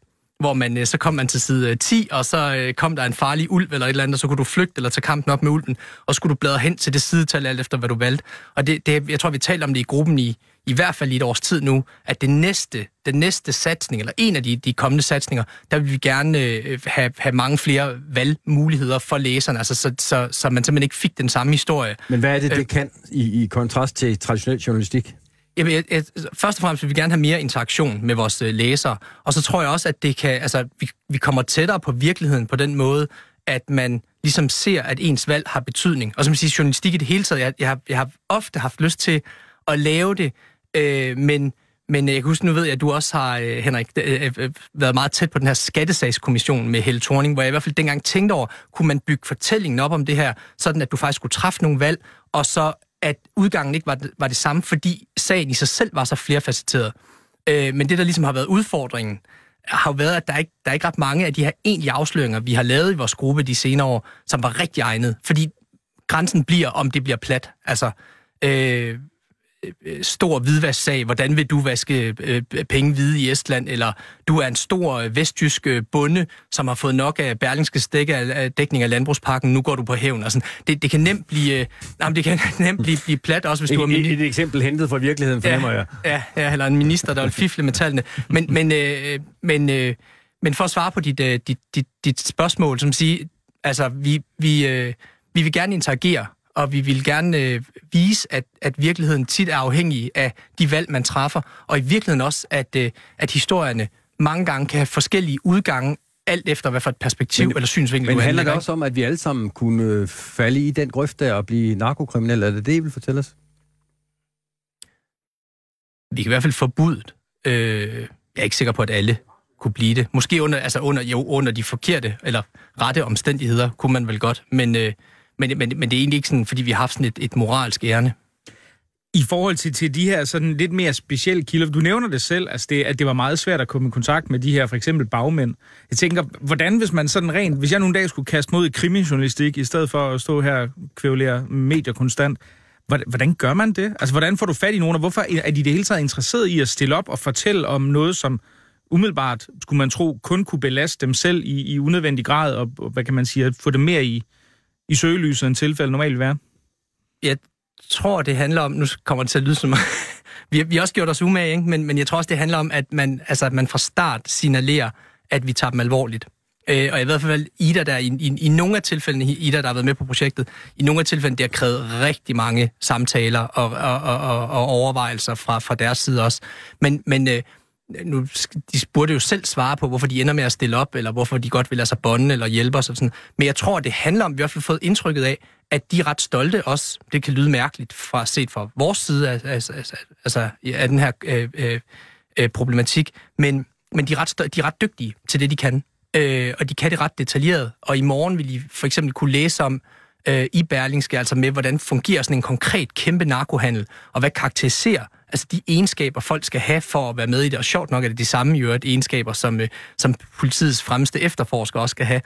[SPEAKER 10] hvor man, øh, så kom man til side øh, 10, og så kom der en farlig ulv eller et eller andet, og så kunne du flygte eller tage kampen op med ulven, og så skulle du bladre hen til det sidetal alt efter, hvad du valgte. Og det, det, jeg tror, vi talte om det i gruppen i, i hvert fald i et års tid nu, at det næste, den næste satsning, eller en af de, de kommende satsninger, der vil vi gerne øh, have, have mange flere valgmuligheder for læserne, altså så, så, så man simpelthen ikke fik den samme historie.
[SPEAKER 3] Men hvad er det, det øh, kan i, i kontrast til traditionel journalistik?
[SPEAKER 10] Jamen, jeg, jeg, først og fremmest vil vi gerne have mere interaktion med vores øh, læsere, og så tror jeg også, at det kan, altså, vi, vi kommer tættere på virkeligheden på den måde, at man ligesom ser, at ens valg har betydning. Og som siger, journalistik i det hele taget, jeg, jeg, har, jeg har ofte haft lyst til at lave det Øh, men, men jeg kan huske, nu ved jeg, at du også har, øh, Henrik, øh, øh, været meget tæt på den her skattesagskommission med Helle Thorning, hvor jeg i hvert fald dengang tænkte over, kunne man bygge fortællingen op om det her, sådan at du faktisk kunne træffe nogle valg, og så at udgangen ikke var var det samme, fordi sagen i sig selv var så flerfacetteret. Øh, men det, der ligesom har været udfordringen, har jo været, at der er, ikke, der er ikke ret mange af de her egentlige afsløringer, vi har lavet i vores gruppe de senere år, som var rigtig egnet. Fordi grænsen bliver, om det bliver plat. Altså, Øh, stor hvidvasksag, hvordan vil du vaske øh, penge hvide i Estland, eller du er en stor øh, vestjysk bonde, som har fået nok af Berlingske stikke af dækning af landbrugsparken, nu går du på hævn. Altså, det, det kan nemt blive, øh, nej, det kan [LAUGHS] nemt blive, blive plat, også hvis du er...
[SPEAKER 3] Et, et, et eksempel hentet fra virkeligheden, fornemmer
[SPEAKER 10] ja,
[SPEAKER 3] jeg.
[SPEAKER 10] Ja, ja, eller en minister, der vil [LAUGHS] fifle med tallene. Men, men, øh, men, øh, men for at svare på dit, øh, dit, dit, dit spørgsmål, som siger, altså, vi, vi, øh, vi vil gerne interagere og vi vil gerne øh, vise, at, at virkeligheden tit er afhængig af de valg, man træffer, og i virkeligheden også, at, øh, at historierne mange gange kan have forskellige udgange, alt efter hvad for et perspektiv men, eller synsvinkel
[SPEAKER 3] men
[SPEAKER 10] du
[SPEAKER 3] Men handler det også om, at vi alle sammen kunne øh, falde i den grøft der og blive narkokriminelle? Er det det, I vil fortælle os?
[SPEAKER 10] Vi kan i hvert fald forbudt. Øh, jeg er ikke sikker på, at alle kunne blive det. Måske under, altså under, jo, under de forkerte eller rette omstændigheder kunne man vel godt, men... Øh, men, men, men det er egentlig ikke sådan, fordi vi har haft sådan et, et moralsk ærne.
[SPEAKER 4] I forhold til, til de her sådan lidt mere specielle kilder, du nævner det selv, altså det, at det var meget svært at komme i kontakt med de her for eksempel bagmænd. Jeg tænker, hvordan hvis man sådan rent, hvis jeg nogle dage skulle kaste mod i krimijournalistik, i stedet for at stå her og kvævlere medier konstant, hvordan, hvordan gør man det? Altså hvordan får du fat i nogen, og hvorfor er de det hele taget interesseret i at stille op og fortælle om noget, som umiddelbart, skulle man tro, kun kunne belaste dem selv i, i unødvendig grad, og, og hvad kan man sige, at få dem mere i, i søgelyset, end tilfælde normalt vil være?
[SPEAKER 10] Jeg tror, det handler om... Nu kommer det til at lyde som... [LAUGHS] vi, har, vi har også gjort os umage, ikke? Men, men jeg tror også, det handler om, at man, altså, at man fra start signalerer, at vi tager dem alvorligt. Øh, og i hvert fald, Ida, der i, i, i nogle af tilfældene, Ida, der har været med på projektet, i nogle af tilfældene, det har krævet rigtig mange samtaler og, og, og, og, og overvejelser fra, fra deres side også. Men, men øh, nu, de burde jo selv svare på, hvorfor de ender med at stille op, eller hvorfor de godt vil lade sig bonde eller hjælpe os. Og sådan. Men jeg tror, det handler om, vi har fald fået indtrykket af, at de er ret stolte også. Det kan lyde mærkeligt fra set fra vores side af, af, af, altså, af den her øh, øh, øh, problematik, men, men de, er ret, de er ret dygtige til det, de kan. Øh, og de kan det ret detaljeret. Og i morgen vil I for eksempel kunne læse om, øh, i Berlingske, altså med, hvordan fungerer sådan en konkret kæmpe narkohandel, og hvad karakteriserer altså de egenskaber, folk skal have for at være med i det. Og sjovt nok er det de samme i øvrigt egenskaber, som, øh, som politiets fremmeste efterforsker også skal have.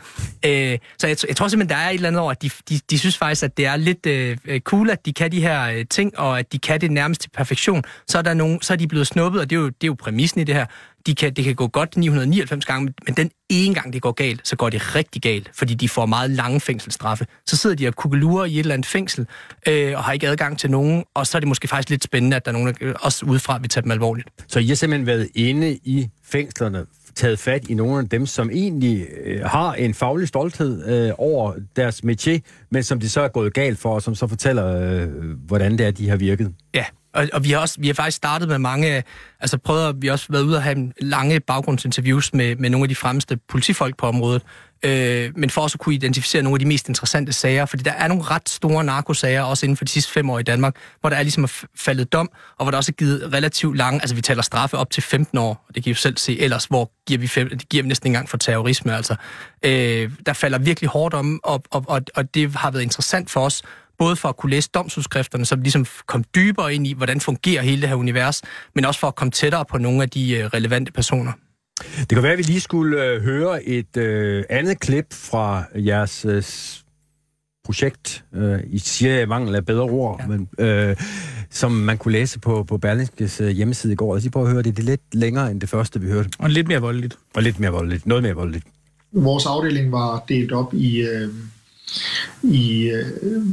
[SPEAKER 10] Øh, så jeg, jeg tror simpelthen, der er et eller andet over, at de, de, de synes faktisk, at det er lidt øh, øh, cool, at de kan de her øh, ting, og at de kan det nærmest til perfektion. Så er, der nogen, så er de blevet snuppet, og det er jo, det er jo præmissen i det her de kan, det kan gå godt 999 gange, men den ene gang, det går galt, så går det rigtig galt, fordi de får meget lange fængselsstraffe. Så sidder de og kukkelurer i et eller andet fængsel, øh, og har ikke adgang til nogen, og så er det måske faktisk lidt spændende, at der er nogen, der også udefra vil tage dem alvorligt.
[SPEAKER 3] Så I har simpelthen været inde i fængslerne, taget fat i nogle af dem, som egentlig øh, har en faglig stolthed øh, over deres métier, men som de så er gået galt for, og som så fortæller, øh, hvordan det er, de har virket.
[SPEAKER 10] Ja, og, og vi, har også, vi har faktisk startet med mange, altså prøvet, vi har også været ude og have lange baggrundsinterviews med, med nogle af de fremmeste politifolk på området, øh, men for også at kunne identificere nogle af de mest interessante sager, fordi der er nogle ret store narkosager, også inden for de sidste fem år i Danmark, hvor der er ligesom faldet dom, og hvor der også er givet relativt lange, altså vi taler straffe op til 15 år, og det kan I jo selv se, ellers hvor giver vi, fem, det giver vi næsten engang for terrorisme, altså. Øh, der falder virkelig hårdt om, og, og, og, og det har været interessant for os både for at kunne læse domsudskrifterne, så vi ligesom kom dybere ind i, hvordan fungerer hele det her univers, men også for at komme tættere på nogle af de øh, relevante personer.
[SPEAKER 3] Det kan være, at vi lige skulle øh, høre et øh, andet klip fra jeres øh, projekt. Øh, I siger i mangel af bedre ord, ja. men, øh, som man kunne læse på, på Berlingskes øh, hjemmeside i går. Lad os lige prøve at høre det. Det er lidt længere end det første, vi hørte.
[SPEAKER 4] Og lidt mere voldeligt.
[SPEAKER 3] Og lidt mere voldeligt. Noget mere voldeligt.
[SPEAKER 11] Vores afdeling var delt op i... Øh i, øh,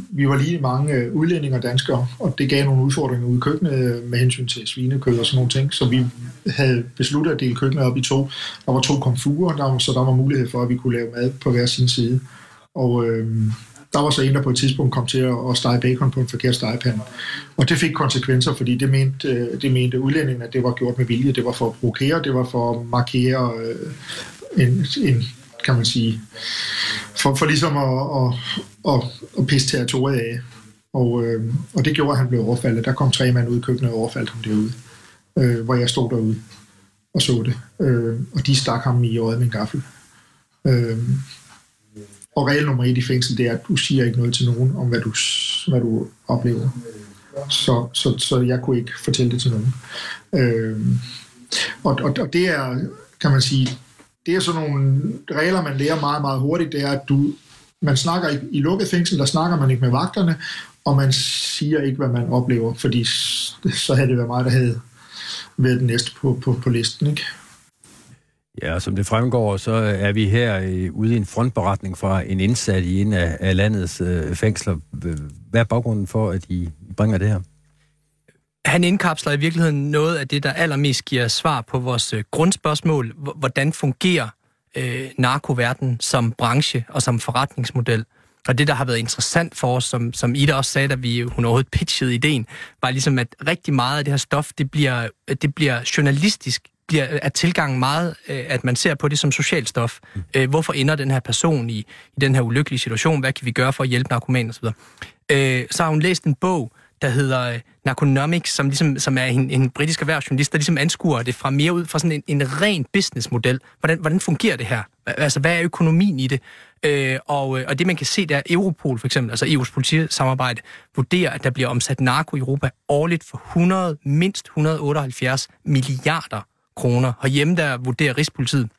[SPEAKER 11] vi var lige mange øh, udlændinge og danskere, og det gav nogle udfordringer ude i køkkenet øh, med hensyn til svinekød og sådan nogle ting, så vi havde besluttet at dele køkkenet op i to. Der var to komfurer, der, så der var mulighed for, at vi kunne lave mad på hver sin side. Og øh, der var så en, der på et tidspunkt kom til at, at stege bacon på en forkert stegepande. Og det fik konsekvenser, fordi det mente, øh, det mente udlændingen, at det var gjort med vilje. Det var for at provokere, det var for at markere øh, en, en kan man sige, for, for ligesom at, at, at, at pisse territoriet af. Og, øh, og det gjorde, at han blev overfaldet. Der kom tre mænd ud i køkkenet og overfaldt ham derude, øh, hvor jeg stod derude og så det. Øh, og de stak ham i øjet med en gaffel. Øh, og regel nummer et i fængsel, det er, at du siger ikke noget til nogen om, hvad du, hvad du oplever. Så, så, så jeg kunne ikke fortælle det til nogen. Øh, og, og, og det er, kan man sige, det er sådan nogle regler, man lærer meget, meget hurtigt, det er, at du, man snakker ikke, i lukket fængsel, der snakker man ikke med vagterne, og man siger ikke, hvad man oplever, fordi så havde det været mig, der havde været den næste på, på, på listen, ikke?
[SPEAKER 3] Ja, som det fremgår, så er vi her øh, ude i en frontberetning fra en indsat i en af, af landets øh, fængsler. Hvad er baggrunden for, at I bringer det her?
[SPEAKER 10] Han indkapsler i virkeligheden noget af det, der allermest giver svar på vores øh, grundspørgsmål. Hvordan fungerer øh, narkoverden som branche og som forretningsmodel? Og det, der har været interessant for os, som, som Ida også sagde, da vi, hun overhovedet pitchede ideen, var ligesom, at rigtig meget af det her stof, det bliver, det bliver journalistisk bliver, er tilgangen meget, øh, at man ser på det som socialt stof. Mm. Hvorfor ender den her person i, i den her ulykkelige situation? Hvad kan vi gøre for at hjælpe narkomaner osv.? Så har hun læst en bog, der hedder øh, Narconomics, som, ligesom, som er en, en britisk erhvervsjournalist, der ligesom anskuer det fra mere ud fra sådan en, en ren businessmodel. Hvordan, hvordan fungerer det her? Altså, hvad er økonomien i det? Øh, og, øh, og det, man kan se, der er Europol for eksempel, altså EU's politisamarbejde, vurderer, at der bliver omsat narko i Europa årligt for 100, mindst 178 milliarder kroner. Og hjemme der vurderer Rigspolitiet,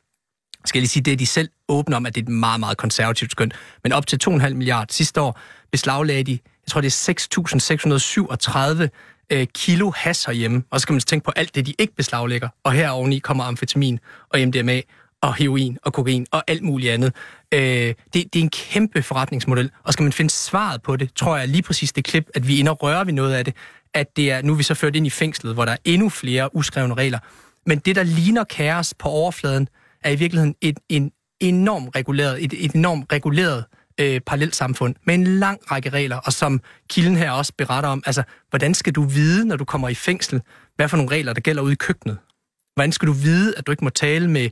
[SPEAKER 10] skal jeg lige sige, det er de selv åbne om, at det er et meget, meget konservativt skønt, men op til 2,5 milliarder sidste år beslaglagde de jeg tror det er 6.637 øh, kilo has herhjemme. Og så kan man tænke på alt det, de ikke beslaglægger. Og her oveni kommer amfetamin og MDMA og heroin og kokain og alt muligt andet. Øh, det, det er en kæmpe forretningsmodel, og skal man finde svaret på det, tror jeg lige præcis det klip, at vi ind og rører ved noget af det, at det er, nu er vi så ført ind i fængslet, hvor der er endnu flere uskrevne regler. Men det, der ligner kaos på overfladen, er i virkeligheden et, en enormt reguleret, et, et enormt reguleret øh, parallelsamfund med en lang række regler, og som kilden her også beretter om, altså, hvordan skal du vide, når du kommer i fængsel, hvad for nogle regler, der gælder ude i køkkenet? Hvordan skal du vide, at du ikke må tale med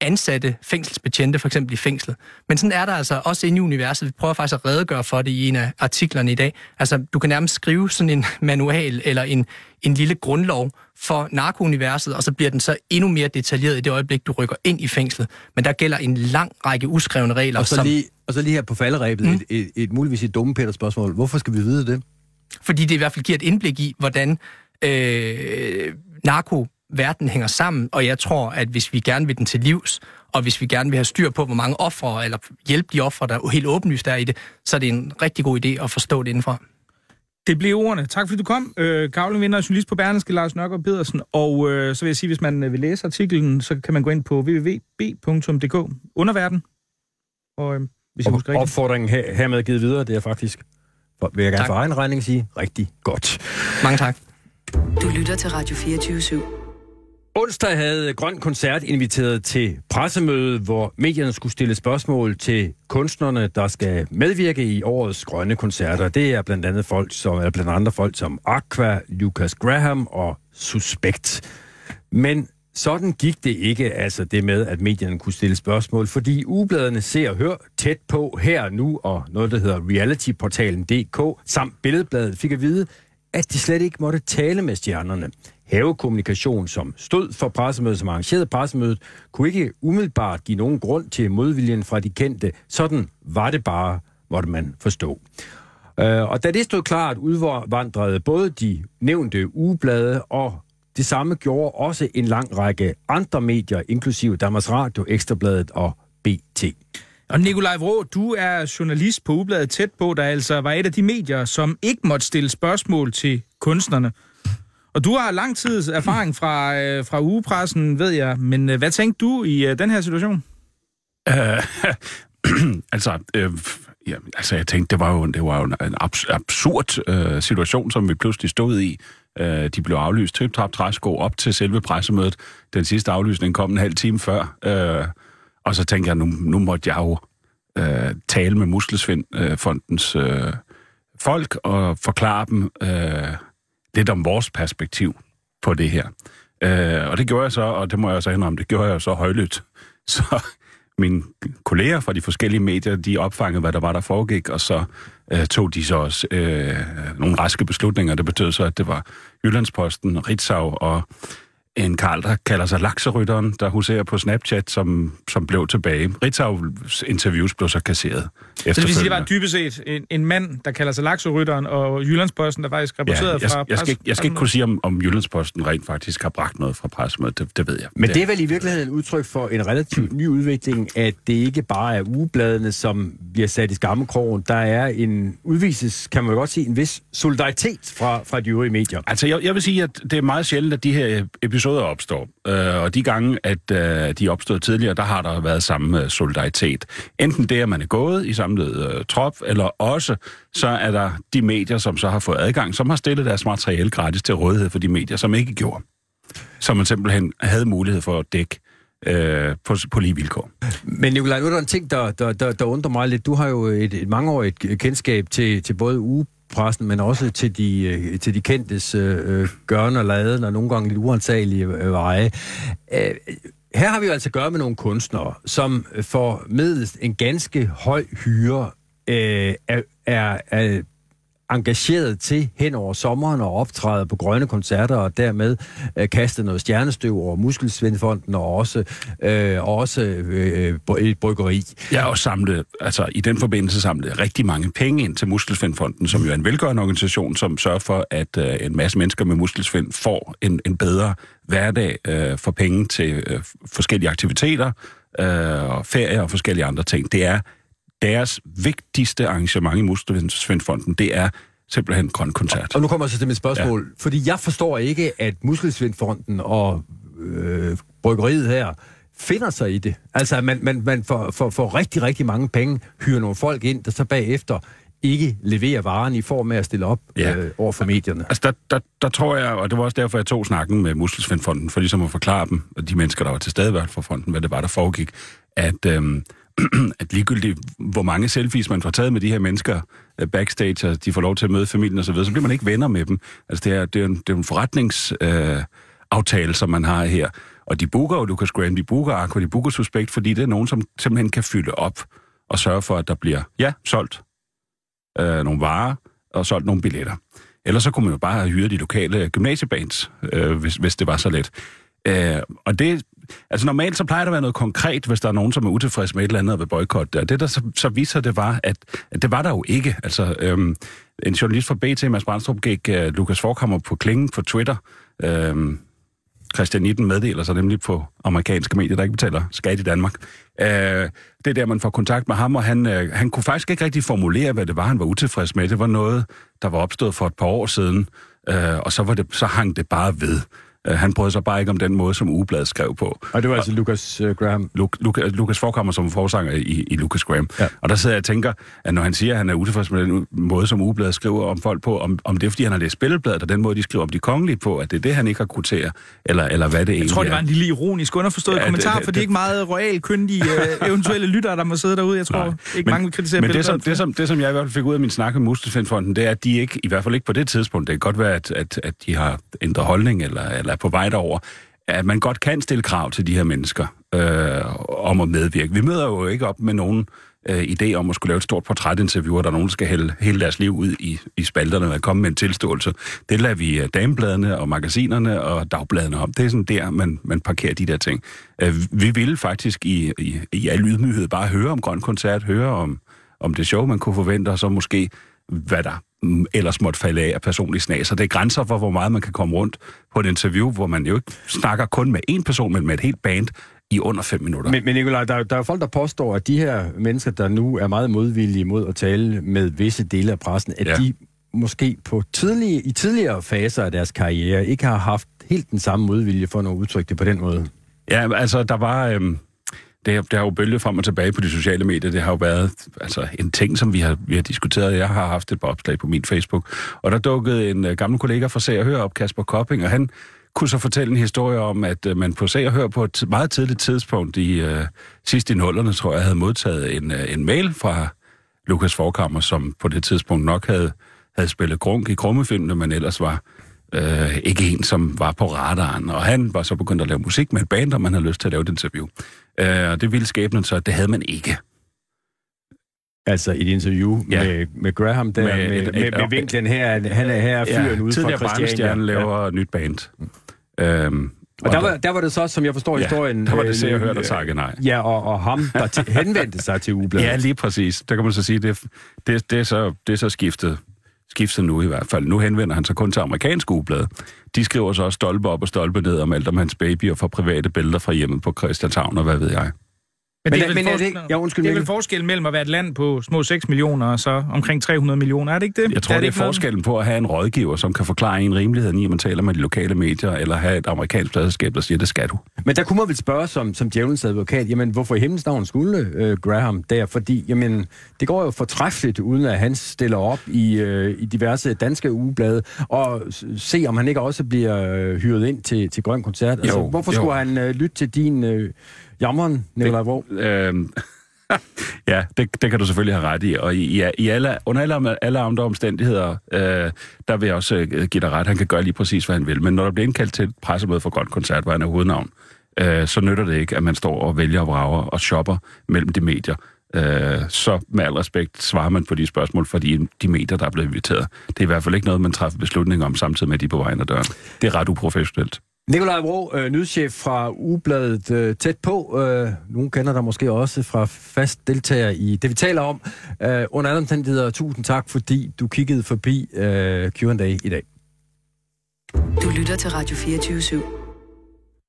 [SPEAKER 10] ansatte fængselsbetjente, for eksempel i fængslet. Men sådan er der altså også inde i universet. Vi prøver faktisk at redegøre for det i en af artiklerne i dag. Altså, du kan nærmest skrive sådan en [LAUGHS] manual eller en, en lille grundlov for narkouniverset, og så bliver den så endnu mere detaljeret i det øjeblik, du rykker ind i fængslet. Men der gælder en lang række uskrevne regler.
[SPEAKER 3] Og så,
[SPEAKER 10] som,
[SPEAKER 3] lige, og så lige her på falderæbet, mm. et, et, et muligvis et dumme Peter spørgsmål. Hvorfor skal vi vide det?
[SPEAKER 10] Fordi det i hvert fald giver et indblik i, hvordan øh, narko verden hænger sammen, og jeg tror, at hvis vi gerne vil den til livs, og hvis vi gerne vil have styr på, hvor mange ofre, eller hjælpe de ofre, der helt åbenlyst er i det, så er det en rigtig god idé at forstå det indenfra.
[SPEAKER 4] Det blev ordene. Tak fordi du kom. Øh, Kavlen vinder journalist på Berneske, Lars Nørgaard Pedersen. Og øh, så vil jeg sige, hvis man øh, vil læse artiklen, så kan man gå ind på www.b.dk, underverden. Og øh, hvis jeg husker rigtigt.
[SPEAKER 3] Opfordringen her, hermed givet videre, det er faktisk, vil jeg gerne
[SPEAKER 10] Tak.
[SPEAKER 3] for egen regning sige, rigtig godt.
[SPEAKER 10] Mange tak.
[SPEAKER 1] Du lytter til Radio 24 /7.
[SPEAKER 3] Onsdag havde Grøn Koncert inviteret til pressemøde, hvor medierne skulle stille spørgsmål til kunstnerne, der skal medvirke i årets grønne koncerter. Det er blandt andet folk som, eller blandt andre folk som Aqua, Lucas Graham og Suspekt. Men sådan gik det ikke, altså det med, at medierne kunne stille spørgsmål, fordi ugebladene ser og hører tæt på her nu, og noget, der hedder realityportalen.dk, samt Billedbladet fik at vide, at de slet ikke måtte tale med stjernerne. Havekommunikation, som stod for pressemødet, som arrangerede pressemødet, kunne ikke umiddelbart give nogen grund til modviljen fra de kendte. Sådan var det bare, måtte man forstå. Øh, og da det stod klart, udvandrede både de nævnte ugeblade og det samme gjorde også en lang række andre medier, inklusive Danmarks Radio, Ekstrabladet og BT.
[SPEAKER 4] Og Nikolaj Vrå, du er journalist på Ubladet Tæt på, der altså var et af de medier, som ikke måtte stille spørgsmål til kunstnerne. Og du har lang tids erfaring fra, øh, fra ugepressen, ved jeg. Men øh, hvad tænkte du i øh, den her situation?
[SPEAKER 12] Øh, [CLEARS THROAT] altså, øh, ja, altså, jeg tænkte, det var jo, det var jo en abs- absurd øh, situation, som vi pludselig stod i. Øh, de blev aflyst trip trap træsko op til selve pressemødet. Den sidste aflysning kom en halv time før. Øh, og så tænkte jeg, nu, nu måtte jeg jo øh, tale med Muskelsvindfondens øh, øh, folk og forklare dem øh, lidt om vores perspektiv på det her. Øh, og det gjorde jeg så, og det må jeg så indrømme, det gjorde jeg så højlydt. [LAUGHS] Så mine kolleger fra de forskellige medier, de opfangede, hvad der var, der foregik, og så øh, tog de så også øh, nogle raske beslutninger. Det betød så, at det var Jyllandsposten, Ritzau og en Karl, der kalder sig Lakserytteren, der huserer på Snapchat, som, som blev tilbage. Ritzau's interviews blev så kasseret
[SPEAKER 4] Så det vil sige, det var dybest set en, en mand, der kalder sig Lakserytteren, og Jyllandsposten, der faktisk rapporterede
[SPEAKER 12] Ja, jeg,
[SPEAKER 4] fra...
[SPEAKER 12] jeg, skal, ikke- jeg skal ikke kunne sige, om, om Jyllandsposten rent faktisk har bragt noget fra pressemødet. Det, det ved jeg.
[SPEAKER 3] Men det er vel i virkeligheden et udtryk for en relativt ny udvikling, at det ikke bare er ugebladene, som bliver sat i skammekrogen. Der er en udvises, kan man godt sige, en vis solidaritet fra, fra de øvrige medier.
[SPEAKER 12] Altså, jeg, jeg vil sige, at det er meget sjældent, at de her episoder opstår. Øh, og de gange, at øh, de opstod tidligere, der har der været samme øh, solidaritet. Enten det, at man er gået i samlet øh, trop, eller også så er der de medier, som så har fået adgang, som har stillet deres materiale gratis til rådighed for de medier, som ikke gjorde. Som man simpelthen havde mulighed for at dække øh, på, på lige vilkår.
[SPEAKER 3] Men Nicolaj, nu er der en ting, der, der, der, der undrer mig lidt. Du har jo et, et mangeårigt kendskab til, til både pressen, men også til de, øh, til de kendtes øh, øh gørne og laden, og nogle gange lidt uansagelige øh, veje. Øh, her har vi jo altså at gøre med nogle kunstnere, som får meddelt en ganske høj hyre, øh, er, er, er engageret til hen over sommeren og optræde på grønne koncerter og dermed øh, kaste noget stjernestøv over Muskelsvindfonden og også, øh, også øh, et bryggeri.
[SPEAKER 12] Jeg har også samlet, altså i den forbindelse samlet rigtig mange penge ind til Muskelsvindfonden, som jo er en velgørende organisation, som sørger for, at øh, en masse mennesker med muskelsvind får en, en bedre hverdag øh, for penge til øh, forskellige aktiviteter øh, og ferie og forskellige andre ting. Det er deres vigtigste arrangement i Muskelsvindfonden, det er simpelthen grøn koncert.
[SPEAKER 3] Og nu kommer jeg så til mit spørgsmål, ja. fordi jeg forstår ikke, at Muskelsvindfonden og øh, bryggeriet her finder sig i det. Altså, at man, man, man får, får, får rigtig, rigtig mange penge, hyrer nogle folk ind, der så bagefter ikke leverer varen i form af at stille op ja. øh, over for medierne.
[SPEAKER 12] Altså, der, der, der tror jeg, og det var også derfor, jeg tog snakken med Muskelsvindfonden, for ligesom at forklare dem, og de mennesker, der var til stede for fonden, hvad det var, der foregik, at, øhm, [CLEARS THROAT] at ligegyldigt, hvor mange selfies man får taget med de her mennesker øh, backstage, og de får lov til at møde familien osv., så, videre, så bliver man ikke venner med dem. Altså, det er, det er, en, det er en forretningsaftale, Øh, som man har her. Og de booker jo Lucas Graham, de booker Aqua, de booker Suspekt, fordi det er nogen, som simpelthen kan fylde op og sørge for, at der bliver, ja, solgt øh, nogle varer og solgt nogle billetter. Ellers så kunne man jo bare have hyret de lokale gymnasiebands, øh, hvis, hvis det var så let. Øh, og det, altså normalt så plejer der at være noget konkret, hvis der er nogen, som er utilfreds med et eller andet og vil boykotte det. det, der så, så viser det var, at, at det var der jo ikke. Altså, øhm, en journalist fra BT, Mads Brandstrup, gik øh, Lukas Forkammer på klingen på Twitter. Øhm, Christian Nitten meddeler sig nemlig på amerikanske medier, der ikke betaler skat i Danmark. Øh, det er der, man får kontakt med ham, og han, øh, han kunne faktisk ikke rigtig formulere, hvad det var, han var utilfreds med. Det var noget, der var opstået for et par år siden, øh, og så, var det, så hang det bare ved. Øh, han brød sig bare ikke om den måde, som Ugebladet skrev på.
[SPEAKER 3] Og det var altså Lucas uh, Graham?
[SPEAKER 12] Lu- Lu- Lucas forekommer som forsanger i, i Lucas Graham. Ja. Og der sidder jeg og tænker, at når han siger, at han er utilfreds med den måde, som Ugebladet skriver om folk på, om, om det er, fordi han har læst spillebladet, og den måde, de skriver om de kongelige på, at det er det, han ikke har kuteret, eller, eller hvad det egentlig
[SPEAKER 4] Jeg tror, det var
[SPEAKER 12] er.
[SPEAKER 4] en lille ironisk underforstået
[SPEAKER 12] Ja,
[SPEAKER 4] kommentar,
[SPEAKER 12] det-
[SPEAKER 4] for det er ikke meget royal kyndige uh, [LAUGHS] eventuelle lyttere, der må sidde derude. Jeg tror
[SPEAKER 12] Nej.
[SPEAKER 4] ikke mange vil kritisere
[SPEAKER 12] men det som, det, som, det, som jeg i hvert fald fik ud af min snak med Muskelsvindfonden, det er, at de ikke, i hvert fald ikke på det tidspunkt, det kan godt være, at, at, at de har ændret holdning, eller, eller er på vej derover, at man godt kan stille krav til de her mennesker øh, om at medvirke. Vi møder jo ikke op med nogen øh, idé om at skulle lave et stort portrætinterview, og der er nogen, der skal hælde hele deres liv ud i, i spalterne og komme med en tilståelse. Det lader vi øh, damebladene og magasinerne og dagbladene om. Det er sådan der, man, man parkerer de der ting. Øh, vi ville faktisk i, i, i al ydmyghed bare høre om Grøn Koncert, høre om, om det show, man kunne forvente, og så måske, hvad der ellers måtte falde af af personlig snas. Så det er grænser for, hvor meget man kan komme rundt på et interview, hvor man jo ikke snakker kun med én person, men med et helt band i under fem minutter.
[SPEAKER 3] Men, men Nicolaj, der, er der er folk, der påstår, at de her mennesker, der nu er meget modvillige mod at tale med visse dele af pressen, at
[SPEAKER 12] ja.
[SPEAKER 3] de måske på tidlige, i tidligere faser af deres karriere ikke har haft helt den samme modvilje for at udtrykke det på den måde.
[SPEAKER 12] Ja, altså, der var... Øhm, det, har- det har jo bølget frem og tilbage på de sociale medier. Det har jo været altså, en ting, som vi har, vi har diskuteret. Jeg har haft et par opslag på min Facebook. Og der dukkede en uh, gammel kollega fra Se og Hør op, Kasper Kopping, og han kunne så fortælle en historie om, at uh, man på Se og Hør på et meget tidligt tidspunkt i uh, sidst i nullerne, tror jeg, havde modtaget en, uh, en mail fra Lukas Forkammer, som på det tidspunkt nok havde, havde spillet grunk i krummefilmene, men ellers var øh, ikke en, som var på radaren. Og han var så begyndt at lave musik med et band, og man havde lyst til at lave et interview. Øh, og det ville skæbnen så, at det havde man ikke.
[SPEAKER 3] Altså et interview
[SPEAKER 12] Ja.
[SPEAKER 3] med, med Graham der,
[SPEAKER 12] Med
[SPEAKER 3] med, med,
[SPEAKER 12] et-
[SPEAKER 3] med,
[SPEAKER 12] et-
[SPEAKER 3] med vinklen her, at han er her fyren ja, ude fra
[SPEAKER 12] tidligere
[SPEAKER 3] Christiania.
[SPEAKER 12] barnestjerne laver ja. et nyt band. Øhm,
[SPEAKER 3] Og der var, der var det så, som jeg forstår
[SPEAKER 12] Ja,
[SPEAKER 3] historien...
[SPEAKER 12] der var det
[SPEAKER 3] øh,
[SPEAKER 12] Se og Hør, der
[SPEAKER 3] øh,
[SPEAKER 12] takkede nej.
[SPEAKER 3] Ja, og, og ham, der henvendte sig til [LAUGHS] Ubladet.
[SPEAKER 12] Ja, lige præcis. Der kan man så sige, det, det, det, er, så, det er så skiftet, skiftet nu i hvert fald. Nu henvender han sig kun til amerikanske ugeblade. De skriver så også stolpe op og stolpe ned om alt om hans baby og får private billeder fra hjemmet på Christianshavn og hvad ved jeg.
[SPEAKER 4] Men,
[SPEAKER 3] Men
[SPEAKER 4] det
[SPEAKER 3] er-
[SPEAKER 4] er, vel
[SPEAKER 3] men er det
[SPEAKER 4] forskel,
[SPEAKER 3] ikke- ja, undskyld,
[SPEAKER 4] det er vel forskel mellem at være et land på små 6 millioner og så omkring 300 millioner, er det ikke det?
[SPEAKER 12] Jeg tror, det er
[SPEAKER 4] ikke noget?
[SPEAKER 12] forskellen på at have en rådgiver, som kan forklare en rimeligheden i, at man taler med de lokale medier, eller have et amerikansk pladselskab, der siger, det skal du.
[SPEAKER 3] Men der kunne man vel spørge som, som djævelens advokat, jamen hvorfor i himlens navn skulle øh, Graham der? Fordi jamen, det går jo fortræffeligt, uden at han stiller op i, øh, i diverse danske ugeblade, og se om han ikke også bliver øh, hyret ind til, til Grøn Koncert. Altså,
[SPEAKER 12] Jo,
[SPEAKER 3] hvorfor
[SPEAKER 12] jo.
[SPEAKER 3] skulle han øh, lytte til din øh, jammeren, Nicolaj Vrå?
[SPEAKER 12] Øhm, [LAUGHS] ja, det, det kan du selvfølgelig have ret i. Og i, i, i alle, under alle, alle andre omstændigheder, øh, der vil jeg også øh, give dig ret. Han kan gøre lige præcis, hvad han vil. Men når der bliver indkaldt til et pressemøde for Grøn Koncert, hvor han er hovednavn, øh, så nytter det ikke, at man står og vælger og vrager og shopper mellem de medier. Øh, så med al respekt svarer man på de spørgsmål for de, de medier, der er blevet inviteret. Det er i hvert fald ikke noget, man træffer beslutninger om, samtidig med, at de er på vejen af døren. Det er ret uprofessionelt.
[SPEAKER 3] Nikolaj Vrå, øh, nyhedschef fra Ugebladet øh, tæt på. Øh, nogle kender dig måske også fra fast deltager i det, vi taler om. Øh, under alle omstændigheder, tusind tak, fordi du kiggede forbi øh, Q&A i dag.
[SPEAKER 1] Du lytter til Radio 24 /7.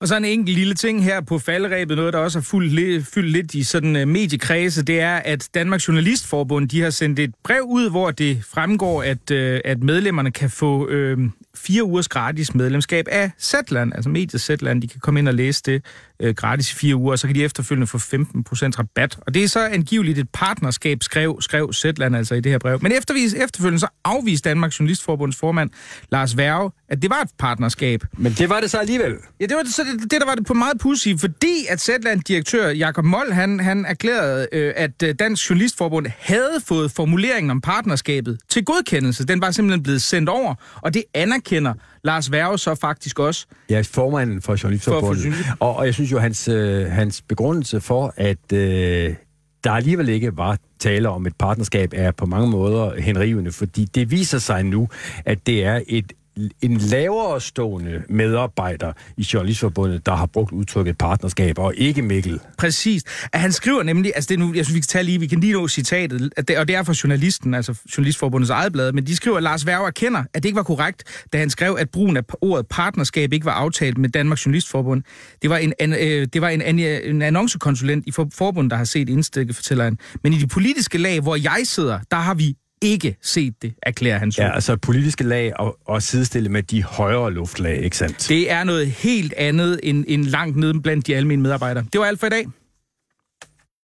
[SPEAKER 4] Og så en enkelt lille ting her på falderæbet, noget der også har fyldt lidt, fyldt lidt i sådan mediekredse, det er, at Danmarks Journalistforbund, de har sendt et brev ud, hvor det fremgår, at, at medlemmerne kan få uh, fire ugers gratis medlemskab af Zetland, altså mediet Zetland. De kan komme ind og læse det uh, gratis i fire uger, og så kan de efterfølgende få 15% rabat. Og det er så angiveligt et partnerskab, skrev, skrev Zetland altså i det her brev. Men eftervis, efterfølgende så afviste Danmarks Journalistforbunds formand, Lars Værge, at det var et partnerskab.
[SPEAKER 3] Men det var det så alligevel.
[SPEAKER 4] Ja, det var det, så det, det, der var det på meget pudsigt, fordi at Zetland-direktør Jakob Moll, han, han erklærede, øh, at øh, Dansk Journalistforbund havde fået formuleringen om partnerskabet til godkendelse. Den var simpelthen blevet sendt over, og det anerkendte anerkender Lars Værge så faktisk også.
[SPEAKER 3] Ja, formanden for Journalistforbundet.
[SPEAKER 4] For- for-
[SPEAKER 3] og, og jeg synes jo, hans, øh, hans begrundelse for, at øh, der alligevel ikke var tale om et partnerskab, er på mange måder henrivende, fordi det viser sig nu, at det er et en lavere stående medarbejder i Journalistforbundet, der har brugt udtrykket partnerskab, og ikke Mikkel.
[SPEAKER 4] Præcis. At han skriver nemlig, altså det er nu, jeg synes, vi kan tage lige, vi kan lige nå citatet, at det, og det er fra journalisten, altså Journalistforbundets eget blad, men de skriver, at Lars Værge kender, at det ikke var korrekt, da han skrev, at brugen af ordet partnerskab ikke var aftalt med Danmarks Journalistforbund. Det var en, an, øh, det var en, an, en annoncekonsulent i forbundet, der har set indstikket, fortæller han. Men i de politiske lag, hvor jeg sidder, der har vi ikke set det, erklærer han så.
[SPEAKER 3] Ja, altså politiske lag og, og sidestille med de højere luftlag, ikke sandt?
[SPEAKER 4] Det er noget helt andet end, end langt nede blandt de almindelige medarbejdere. Det var alt for i dag.